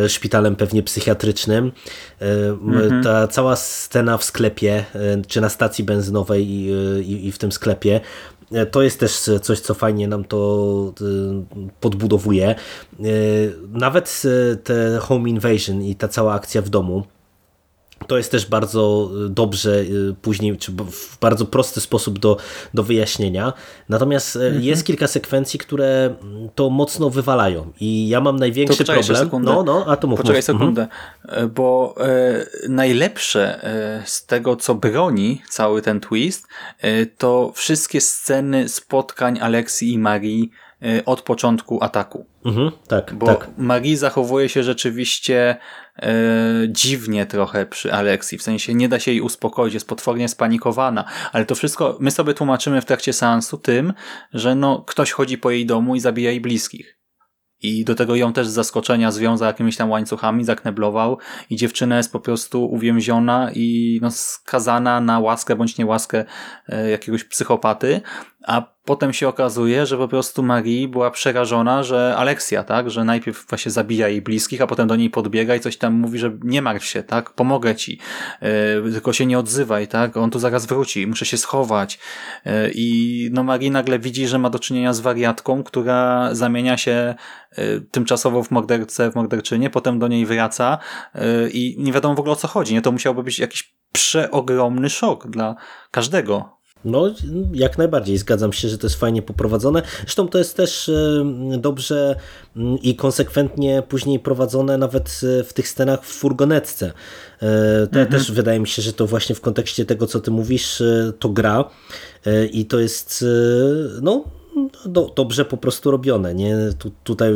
szpitalem pewnie psychiatrycznym. Mhm. Ta cała scena w sklepie, czy na stacji benzynowej i, i, i w tym sklepie, to jest też coś, co fajnie nam to podbudowuje. Nawet te home invasion i ta cała akcja w domu, to jest też bardzo y, dobrze y, później, czy w bardzo prosty sposób do, do wyjaśnienia. Natomiast y, mhm. jest kilka sekwencji, które mm, to mocno wywalają i ja mam największy problem. Sekundę. No, no, a to mów. Poczekaj mów. sekundę, mhm. bo e, najlepsze e, z tego, co broni cały ten twist, e, to wszystkie sceny spotkań Aleksji i Marii od początku ataku. Mhm, tak, Bo tak. Marie zachowuje się rzeczywiście e, dziwnie trochę przy Aleksji, w sensie nie da się jej uspokoić, jest potwornie spanikowana, ale to wszystko my sobie tłumaczymy w trakcie seansu tym, że no, ktoś chodzi po jej domu i zabija jej bliskich. I do tego ją też z zaskoczenia związał jakimiś tam łańcuchami, zakneblował i dziewczyna jest po prostu uwięziona i no, skazana na łaskę bądź niełaskę e, jakiegoś psychopaty, a potem się okazuje, że po prostu Marie była przerażona, że Aleksja, tak, że najpierw właśnie zabija jej bliskich, a potem do niej podbiega i coś tam mówi, że nie martw się, tak, pomogę ci, yy, tylko się nie odzywaj, tak, on tu zaraz wróci, muszę się schować. Yy, I no Marie nagle widzi, że ma do czynienia z wariatką, która zamienia się yy, tymczasowo w mordercę, w morderczynię, potem do niej wraca i nie wiadomo w ogóle o co chodzi, nie? To musiałby być jakiś przeogromny szok dla każdego, no, jak najbardziej. Zgadzam się, że to jest fajnie poprowadzone. Zresztą to jest też e, dobrze mm, i konsekwentnie później prowadzone nawet e, w tych scenach w furgonetce. E, to mhm. też wydaje mi się, że to właśnie w kontekście tego, co ty mówisz, to gra i to jest no, do, dobrze po prostu robione. Nie? Tu, tutaj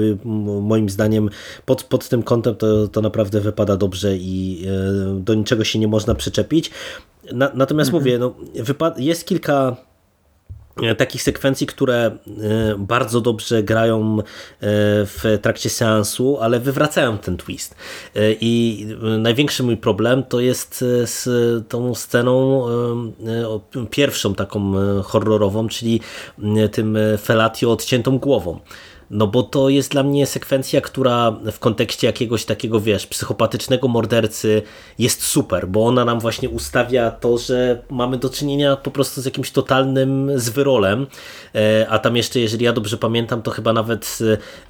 moim zdaniem pod, pod tym kątem to, to naprawdę wypada dobrze i do niczego się nie można przyczepić. Na, natomiast mhm. mówię, no, jest kilka e, takich sekwencji, które e, bardzo dobrze grają e, w trakcie seansu, ale wywracają ten twist. I największy mój problem to jest z tą sceną pierwszą taką horrorową, czyli tym felatio odciętą głową. No bo to jest dla mnie sekwencja, która w kontekście jakiegoś takiego, wiesz, psychopatycznego mordercy jest super, bo ona nam właśnie ustawia to, że mamy do czynienia po prostu z jakimś totalnym zwyrolem, e, a tam jeszcze, jeżeli ja dobrze pamiętam, to chyba nawet,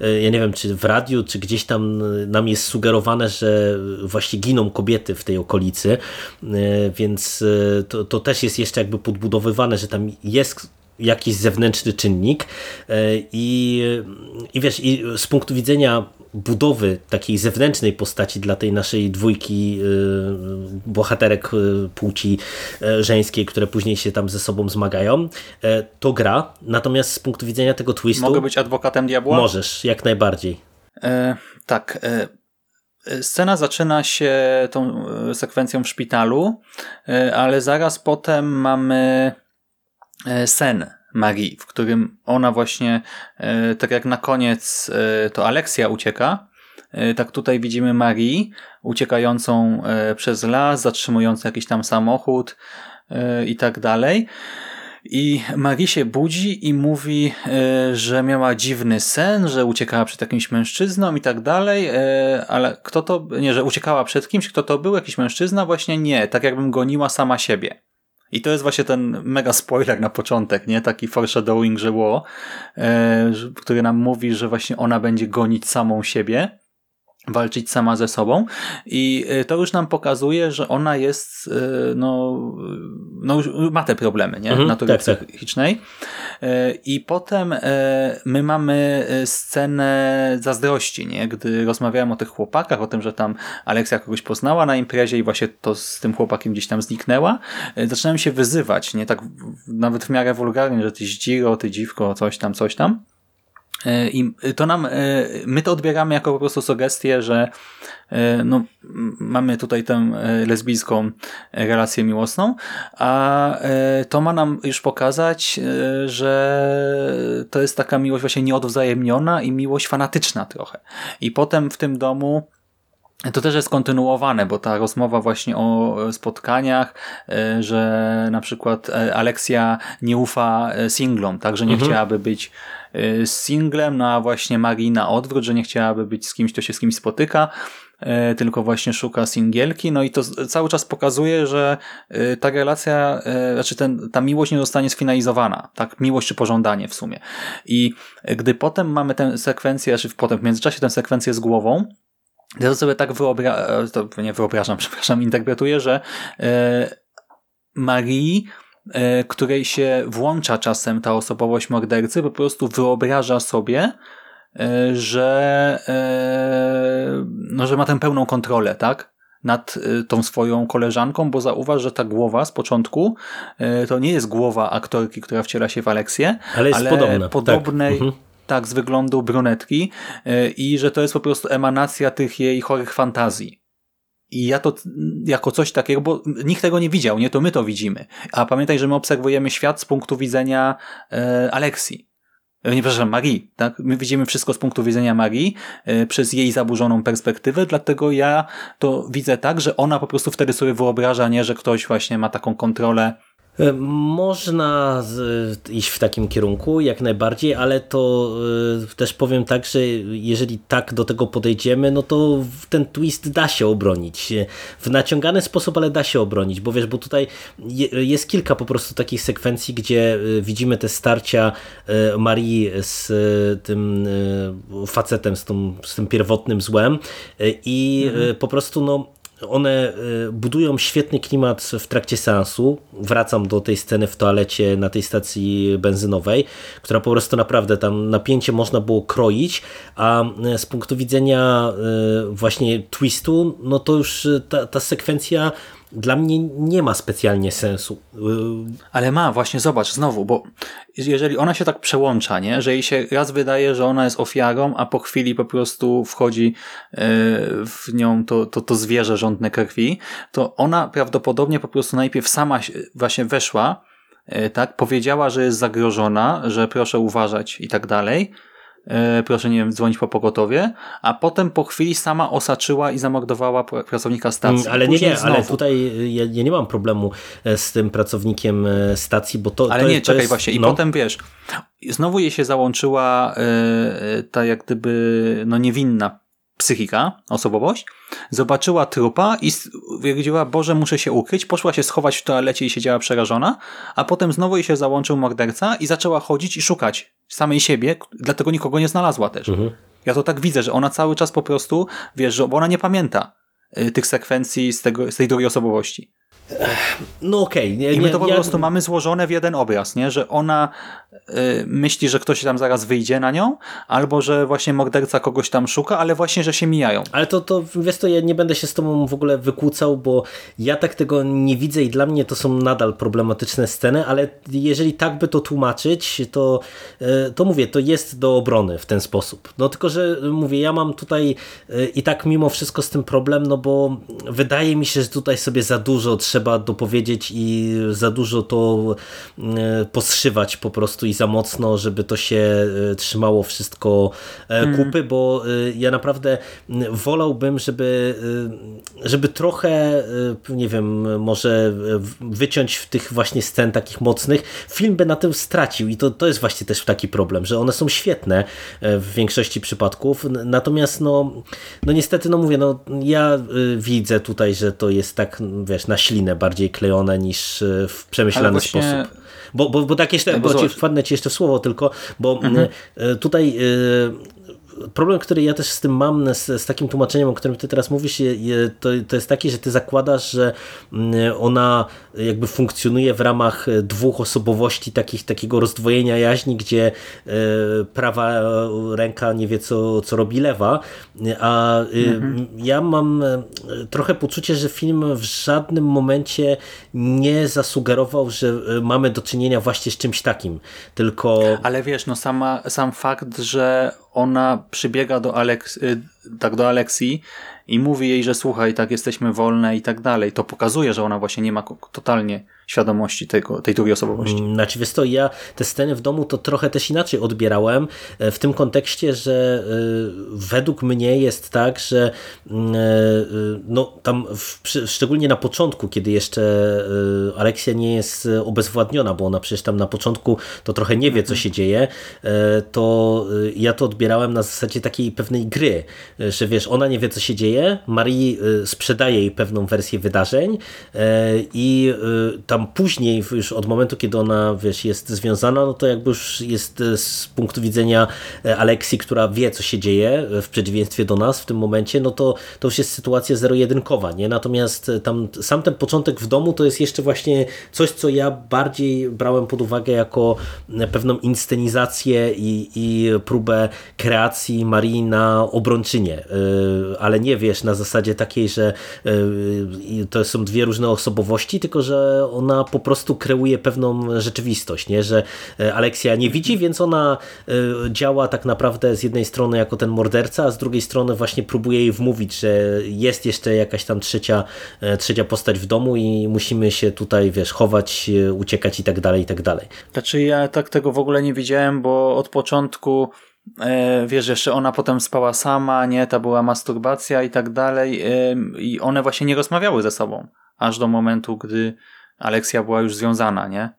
e, ja nie wiem, czy w radiu, czy gdzieś tam nam jest sugerowane, że właśnie giną kobiety w tej okolicy, e, więc to, to też jest jeszcze jakby podbudowywane, że tam jest jakiś zewnętrzny czynnik i, i wiesz, i z punktu widzenia budowy takiej zewnętrznej postaci dla tej naszej dwójki bohaterek płci żeńskiej, które później się tam ze sobą zmagają, to gra. Natomiast z punktu widzenia tego twistu... Mogę być adwokatem diabła? Możesz, jak najbardziej. E, tak. E, scena zaczyna się tą sekwencją w szpitalu, e, ale zaraz potem mamy e, sen Marii, w którym ona właśnie, e, tak jak na koniec e, to Aleksja ucieka, tak tutaj widzimy Marii uciekającą przez las, zatrzymującą jakiś tam samochód i tak dalej. I Marie się budzi i mówi, e, że miała dziwny sen, że uciekała przed jakimś mężczyzną i tak dalej, e, ale kto to, nie, że uciekała przed kimś, kto to był, jakiś mężczyzna? Właśnie nie, tak jakbym goniła sama siebie. I to jest właśnie ten mega spoiler na początek, nie? Taki foreshadowing, że było, e, który nam mówi, że właśnie ona będzie gonić samą siebie walczyć sama ze sobą i y, to już nam pokazuje, że ona jest y, no, no już ma te problemy nie? Mhm, natury tak, tak. psychicznej tak. i potem my mamy scenę zazdrości, nie? gdy rozmawiałem o tych chłopakach, o tym, że tam Aleksja kogoś poznała na imprezie i właśnie to z tym chłopakiem gdzieś tam zniknęła, zaczynałem się wyzywać, nie tak nawet w miarę wulgarnie, że ty zdziro, ty dziwko, coś tam, coś tam I to nam, e, my to odbieramy jako po prostu sugestię, że e, no, mamy tutaj tę lesbijską relację miłosną, a to ma nam już pokazać, że to jest taka miłość właśnie nieodwzajemniona i miłość fanatyczna trochę. I potem w tym domu to też jest kontynuowane, bo ta rozmowa właśnie o spotkaniach, że na przykład Aleksja nie ufa singlom, tak, że nie mhm. chciałaby być z singlem, no a właśnie Marii na odwrót, że nie chciałaby być z kimś, kto się z kimś spotyka, e, tylko właśnie szuka singielki, no i to cały czas pokazuje, że e, ta relacja, e, znaczy ten, ta miłość nie zostanie sfinalizowana, tak, miłość czy pożądanie w sumie. I gdy potem mamy tę sekwencję, znaczy potem w międzyczasie tę sekwencję z głową, ja to sobie tak wyobrażam, to nie wyobrażam, przepraszam, interpretuję, że Marii E, której się włącza czasem ta osobowość mordercy, po prostu wyobraża sobie, e, że, e, no, że ma tę pełną kontrolę, tak? nad tą swoją koleżanką, bo zauważ, że ta głowa z początku to nie jest głowa aktorki, która wciela się w Aleksję, ale, jest ale podobna. Tak. podobnej, tak. Mhm. tak, z wyglądu brunetki i że to jest po prostu emanacja tych jej chorych fantazji. I ja to jako coś takiego, bo nikt tego nie widział, nie to my to widzimy. A pamiętaj, że my obserwujemy świat z punktu widzenia e, Aleksji. E, nie, przepraszam, Marii, tak? My widzimy wszystko z punktu widzenia Marii e, przez jej zaburzoną perspektywę, dlatego ja to widzę tak, że ona po prostu wtedy sobie wyobraża, nie, że ktoś właśnie ma taką kontrolę można iść w takim kierunku, jak najbardziej, ale to e, też powiem tak, że jeżeli tak do tego podejdziemy, no to ten twist da się obronić. W naciągany sposób, ale da się obronić, bo wiesz, bo tutaj jest kilka po prostu takich sekwencji, gdzie e, widzimy te starcia Marii z tym facetem, z tym, z tym pierwotnym złem i mhm. po prostu no one y, budują świetny klimat w trakcie seansu. Wracam do tej sceny w toalecie na tej stacji benzynowej, która po prostu naprawdę tam napięcie można było kroić, a y, z punktu widzenia y, właśnie twistu, no to już ta, ta sekwencja dla mnie nie ma specjalnie sensu. Ale ma, właśnie zobacz, znowu, bo jeżeli ona się tak przełącza, nie, że jej się raz wydaje, że ona jest ofiarą, a po chwili po prostu wchodzi e, w nią to, to, to zwierzę rządne krwi, to ona prawdopodobnie po prostu najpierw sama właśnie weszła, e, tak, powiedziała, że jest zagrożona, że proszę uważać i tak dalej, proszę nie wiem, dzwonić po pogotowie, a potem po chwili sama osaczyła i zamordowała pracownika stacji. Mm, ale nie, nie, znowu. ale tutaj ja, ja, nie mam problemu e, z tym pracownikiem e, stacji, bo to Ale to nie, jest, czekaj jest, właśnie i no. potem wiesz, znowu jej się załączyła ta jak gdyby no niewinna psychika, osobowość, zobaczyła trupa i stwierdziła, Boże, muszę się ukryć, poszła się schować w toalecie i siedziała przerażona, a potem znowu jej się załączył morderca i zaczęła chodzić i szukać samej siebie, dlatego nikogo nie znalazła też. Mhm. Ja to tak widzę, że ona cały czas po prostu, wiesz, bo ona nie pamięta y, tych sekwencji z, tego, z tej drugiej osobowości. No okej. nie I my to po ja- prostu mamy złożone w jeden obraz, nie? że ona y, myśli, że ktoś tam zaraz wyjdzie na nią, albo że właśnie morderca kogoś tam szuka, ale właśnie, że się mijają. Ale to, to wiesz to ja nie będę się z tobą w ogóle wykłócał, bo ja tak tego nie widzę i dla mnie to są nadal problematyczne sceny, ale jeżeli tak by to tłumaczyć, to, e, to mówię, to jest do obrony w ten sposób. No tylko, że mówię, ja mam tutaj e, i tak mimo wszystko z tym problem, no bo wydaje mi się, że tutaj sobie za dużo trzeba dopowiedzieć i za dużo to e, poszywać po prostu i za mocno, żeby to się e, trzymało wszystko e, kupy, bo e, ja naprawdę wolałbym, żeby, żeby trochę, nie wiem, może wyciąć w tych właśnie scen takich mocnych. Film by na tym stracił i to, to jest właśnie też taki problem, że one są świetne w większości przypadków, natomiast no, no niestety, no mówię, no ja widzę tutaj, że to jest tak, wiesz, na ślinę bardziej klejone niż e, w przemyślany właśnie- sposób. Bo, bo, bo tak jeszcze, No bo ci wpadnę ci jeszcze w słowo tylko, bo Mhm. e, tutaj e, problem, który ja też z tym mam, z, z takim tłumaczeniem, o którym ty teraz mówisz, to, to jest taki, że ty zakładasz, że mm, ona jakby funkcjonuje w ramach dwóch osobowości, takich, takiego rozdwojenia jaźni, gdzie prawa ręka nie wie, co, co robi lewa, a e, ja mam trochę poczucie, że film w żadnym momencie nie zasugerował, że e, mamy do czynienia właśnie z czymś takim, tylko... Ale wiesz, no sama, sam fakt, że ona przybiega do, Aleks, y, tak do Aleksji i mówi jej, że słuchaj, tak jesteśmy wolne i tak dalej, to pokazuje, że ona właśnie nie ma totalnie świadomości tego, tej drugiej osobowości. Znaczy, wiesz to ja te sceny w domu to trochę też inaczej odbierałem, e, w tym kontekście, że e, według mnie jest tak, że mm, e, no tam w, szczególnie na początku, kiedy jeszcze Aleksja nie jest obezwładniona, bo ona przecież tam na początku to trochę nie wie, co się dzieje, to ja to odbierałem na zasadzie takiej pewnej gry, że wiesz, ona nie wie, co się dzieje, Marii sprzedaje jej pewną wersję wydarzeń i e, tam później, już od momentu, kiedy ona wiesz, jest związana, no to jakby już jest e, z punktu widzenia e, Aleksji, która wie, co się dzieje, e, w przeciwieństwie do nas w tym momencie, no to, to już jest sytuacja zero-jedynkowa, nie? Natomiast tam sam ten początek w domu to jest jeszcze właśnie coś, co ja bardziej brałem pod uwagę jako pewną inscenizację i, i próbę kreacji Marii na obrończynie, ale nie wiesz, na zasadzie takiej, że to są dwie różne osobowości, tylko że ona po prostu kreuje pewną rzeczywistość, nie? że e, Aleksja nie widzi, więc ona e, działa tak naprawdę z jednej strony jako ten morderca, a z drugiej strony właśnie próbuje jej wmówić, że jest jeszcze jakaś tam trzecia, e, trzecia postać w domu i musimy się tutaj, wiesz, chować, uciekać i tak dalej, i tak dalej. Znaczy ja tak tego w ogóle nie widziałem, bo od początku wiesz, jeszcze ona potem spała sama, nie, ta była masturbacja i tak dalej i one właśnie nie rozmawiały ze sobą, aż do momentu, gdy Aleksja była już związana, nie?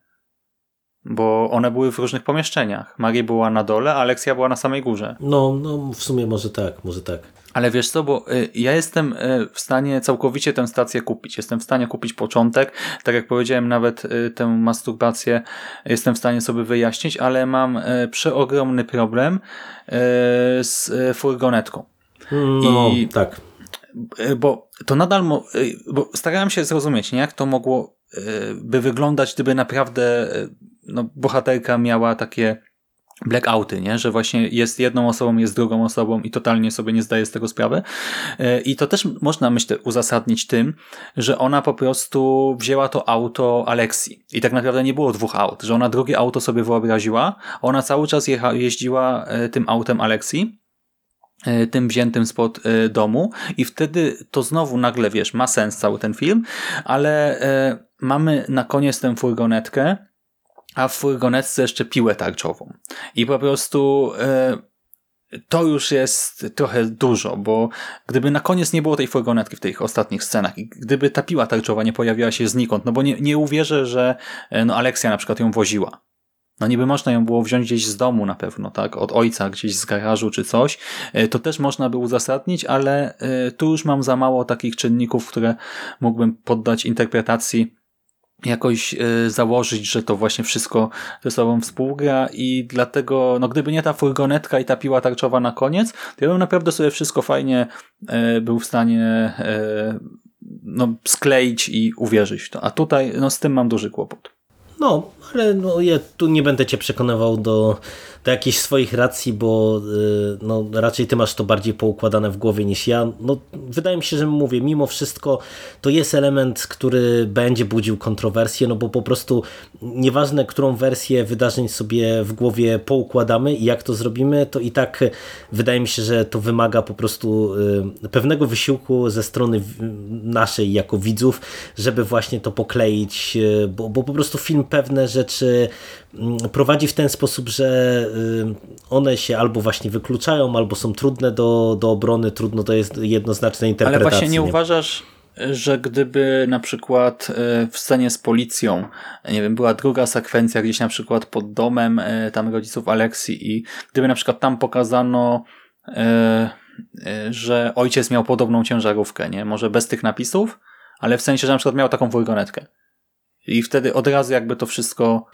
Bo one były w różnych pomieszczeniach. Maria była na dole, a Aleksja była na samej górze. No, no w sumie może tak, może tak. Ale wiesz co, bo y, ja jestem y, w stanie całkowicie tę stację kupić. Jestem w stanie kupić początek. Tak jak powiedziałem, nawet y, tę masturbację jestem w stanie sobie wyjaśnić, ale mam przeogromny problem z furgonetką. No, I- tak. Bo to nadal, bo starałem się zrozumieć, nie, jak to mogło by wyglądać, gdyby naprawdę y, no, bohaterka miała takie blackouty, nie? że właśnie jest jedną osobą, jest drugą osobą i totalnie sobie nie zdaje z tego sprawy. Y, I to też można, myślę, uzasadnić tym, że ona po prostu wzięła to auto Aleksji. I tak naprawdę nie było dwóch aut, że ona drugie auto sobie wyobraziła. Ona cały czas jeździła tym autem Aleksji e, tym wziętym spod e, domu i wtedy to znowu nagle, wiesz, ma sens cały ten film, ale e, mamy na koniec tę furgonetkę, a w furgonetce jeszcze piłę tarczową. I po prostu e, to już jest trochę dużo, bo gdyby na koniec nie było tej furgonetki w tych ostatnich scenach i gdyby ta piła tarczowa nie pojawiła się znikąd, no bo nie, nie uwierzę, że e, no Aleksja na przykład ją woziła. No niby można ją było wziąć gdzieś z domu na pewno, tak? Od ojca, gdzieś z garażu czy coś. E, To też można by uzasadnić, ale e, tu już mam za mało takich czynników, które mógłbym poddać interpretacji jakoś e, założyć, że to właśnie wszystko ze sobą współgra i dlatego, no gdyby nie ta furgonetka i ta piła tarczowa na koniec, to ja bym naprawdę sobie wszystko fajnie był w stanie no, skleić i uwierzyć w to. A tutaj no, z tym mam duży kłopot. No, ale no, ja tu nie będę cię przekonywał do, do jakichś swoich racji, bo y, no, raczej ty masz to bardziej poukładane w głowie niż ja. No, wydaje mi się, że mówię, mimo wszystko to jest element, który będzie budził kontrowersje, no bo po prostu nieważne, którą wersję wydarzeń sobie w głowie poukładamy i jak to zrobimy, to i tak wydaje mi się, że to wymaga po prostu y, pewnego wysiłku ze strony naszej jako widzów, żeby właśnie to pokleić, y, bo, bo po prostu film pewne rzeczy mm, prowadzi w ten sposób, że y, one się albo właśnie wykluczają, albo są trudne do, do obrony, trudno to jest jednoznaczne interpretacja. Ale właśnie nie, nie uważasz, że gdyby na przykład y, w scenie z policją, nie wiem, była druga sekwencja gdzieś na przykład pod domem y, tam rodziców Aleksji i gdyby na przykład tam pokazano że ojciec miał podobną ciężarówkę, nie? Może bez tych napisów, ale w sensie, że na przykład miał taką furgonetkę. I wtedy od razu jakby to wszystko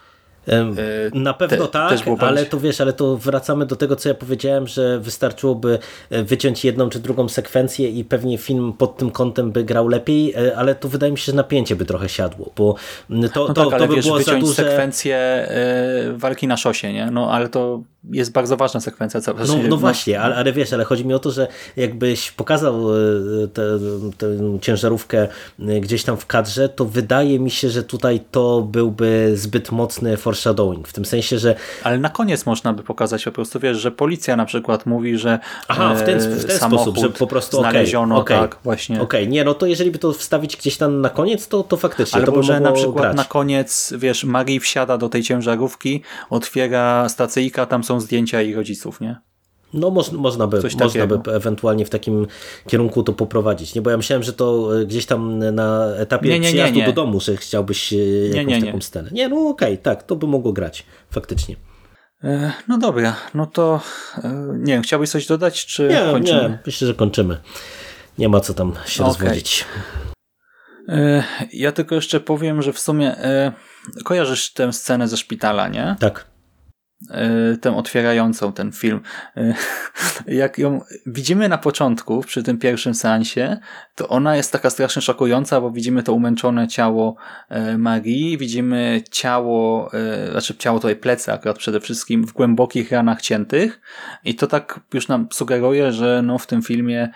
na pewno te, tak, ale to wiesz, ale to wracamy do tego, co ja powiedziałem, że wystarczyłoby e, wyciąć jedną czy drugą sekwencję i pewnie film pod tym kątem by grał lepiej, e, ale to wydaje mi się, że napięcie by trochę siadło, bo to, no to, tak, to by wiesz, było wyciąć za duże... sekwencję walki na szosie, nie? No ale to jest bardzo ważna sekwencja. Co, no, no właśnie, ale, ale wiesz, ale chodzi mi o to, że jakbyś pokazał tę ciężarówkę gdzieś tam w kadrze, to wydaje mi się, że tutaj to byłby zbyt mocny foreshadowing, w tym sensie, że... Ale na koniec można by pokazać po prostu, wiesz, że policja na przykład mówi, że Aha, w ten, w ten sposób, że po prostu znaleziono, okay, tak, właśnie. Okej, okay. nie, no to jeżeli by to wstawić gdzieś tam na koniec, to, to faktycznie Albo, to by że na przykład grać. na koniec, wiesz, Marii wsiada do tej ciężarówki, otwiera stacyjka, tam są zdjęcia jej rodziców, nie? No moż, można, by, Coś można by ewentualnie w takim kierunku to poprowadzić. Nie, bo ja myślałem, że to e, gdzieś tam na etapie nie, nie, przyjazdu nie, do domu, że chciałbyś e, jakąś taką scenę. Nie, no okej, okay, tak, to by mogło grać, faktycznie. E, no dobra, no to nie wiem, chciałbyś coś dodać, czy nie, kończymy? Nie, myślę, że kończymy. Nie ma co tam się okay. rozwodzić. Ja tylko jeszcze powiem, że w sumie kojarzysz tę scenę ze szpitala, nie? Tak. E, tę otwierającą ten film. E, jak ją widzimy na początku, przy tym pierwszym seansie, to ona jest taka strasznie szokująca, bo widzimy to umęczone ciało e, Marii, widzimy ciało, znaczy ciało tutaj plecy akurat przede wszystkim w głębokich ranach ciętych i to tak już nam sugeruje, że no w tym filmie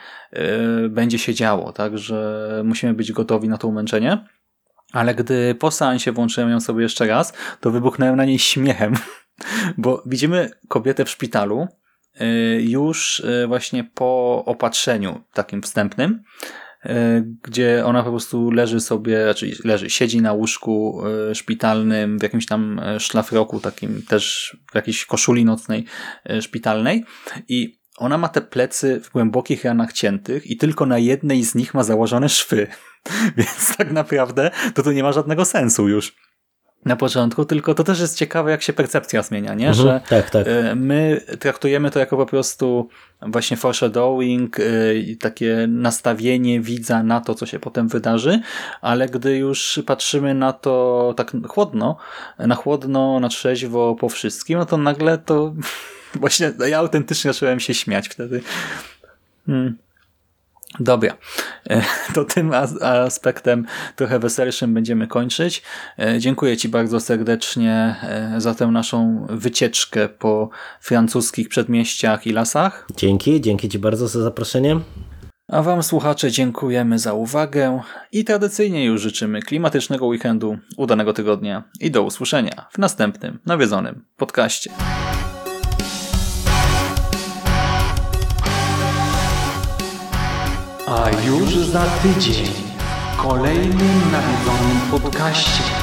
będzie się działo, tak, że musimy być gotowi na to umęczenie. Ale gdy po seansie włączyłem ją sobie jeszcze raz, to wybuchnąłem na niej śmiechem, Bo widzimy kobietę w szpitalu y, już y, właśnie po opatrzeniu takim wstępnym, y, gdzie ona po prostu leży sobie, znaczy leży, siedzi na łóżku szpitalnym w jakimś tam szlafroku, takim też w jakiejś koszuli nocnej szpitalnej i ona ma te plecy w głębokich ranach ciętych i tylko na jednej z nich ma założone szwy. Więc tak naprawdę to tu nie ma żadnego sensu już na początku, tylko to też jest ciekawe, jak się percepcja zmienia, nie? Mhm, że tak, tak. Y, my traktujemy to jako po prostu właśnie foreshadowing, y, takie nastawienie widza na to, co się potem wydarzy, ale gdy już patrzymy na to tak chłodno, na chłodno, na trzeźwo po wszystkim, no to nagle to właśnie ja autentycznie zacząłem się śmiać wtedy. Hmm. Dobra, e, to tym aspektem trochę weselszym będziemy kończyć. E, dziękuję Ci bardzo serdecznie e, za tę naszą wycieczkę po francuskich przedmieściach i lasach. Dzięki, dzięki Ci bardzo za zaproszenie. A Wam słuchacze dziękujemy za uwagę i tradycyjnie już życzymy klimatycznego weekendu, udanego tygodnia i do usłyszenia w następnym nawiedzonym podcaście. Już za tydzień w kolejnym nawiedzonym podcaście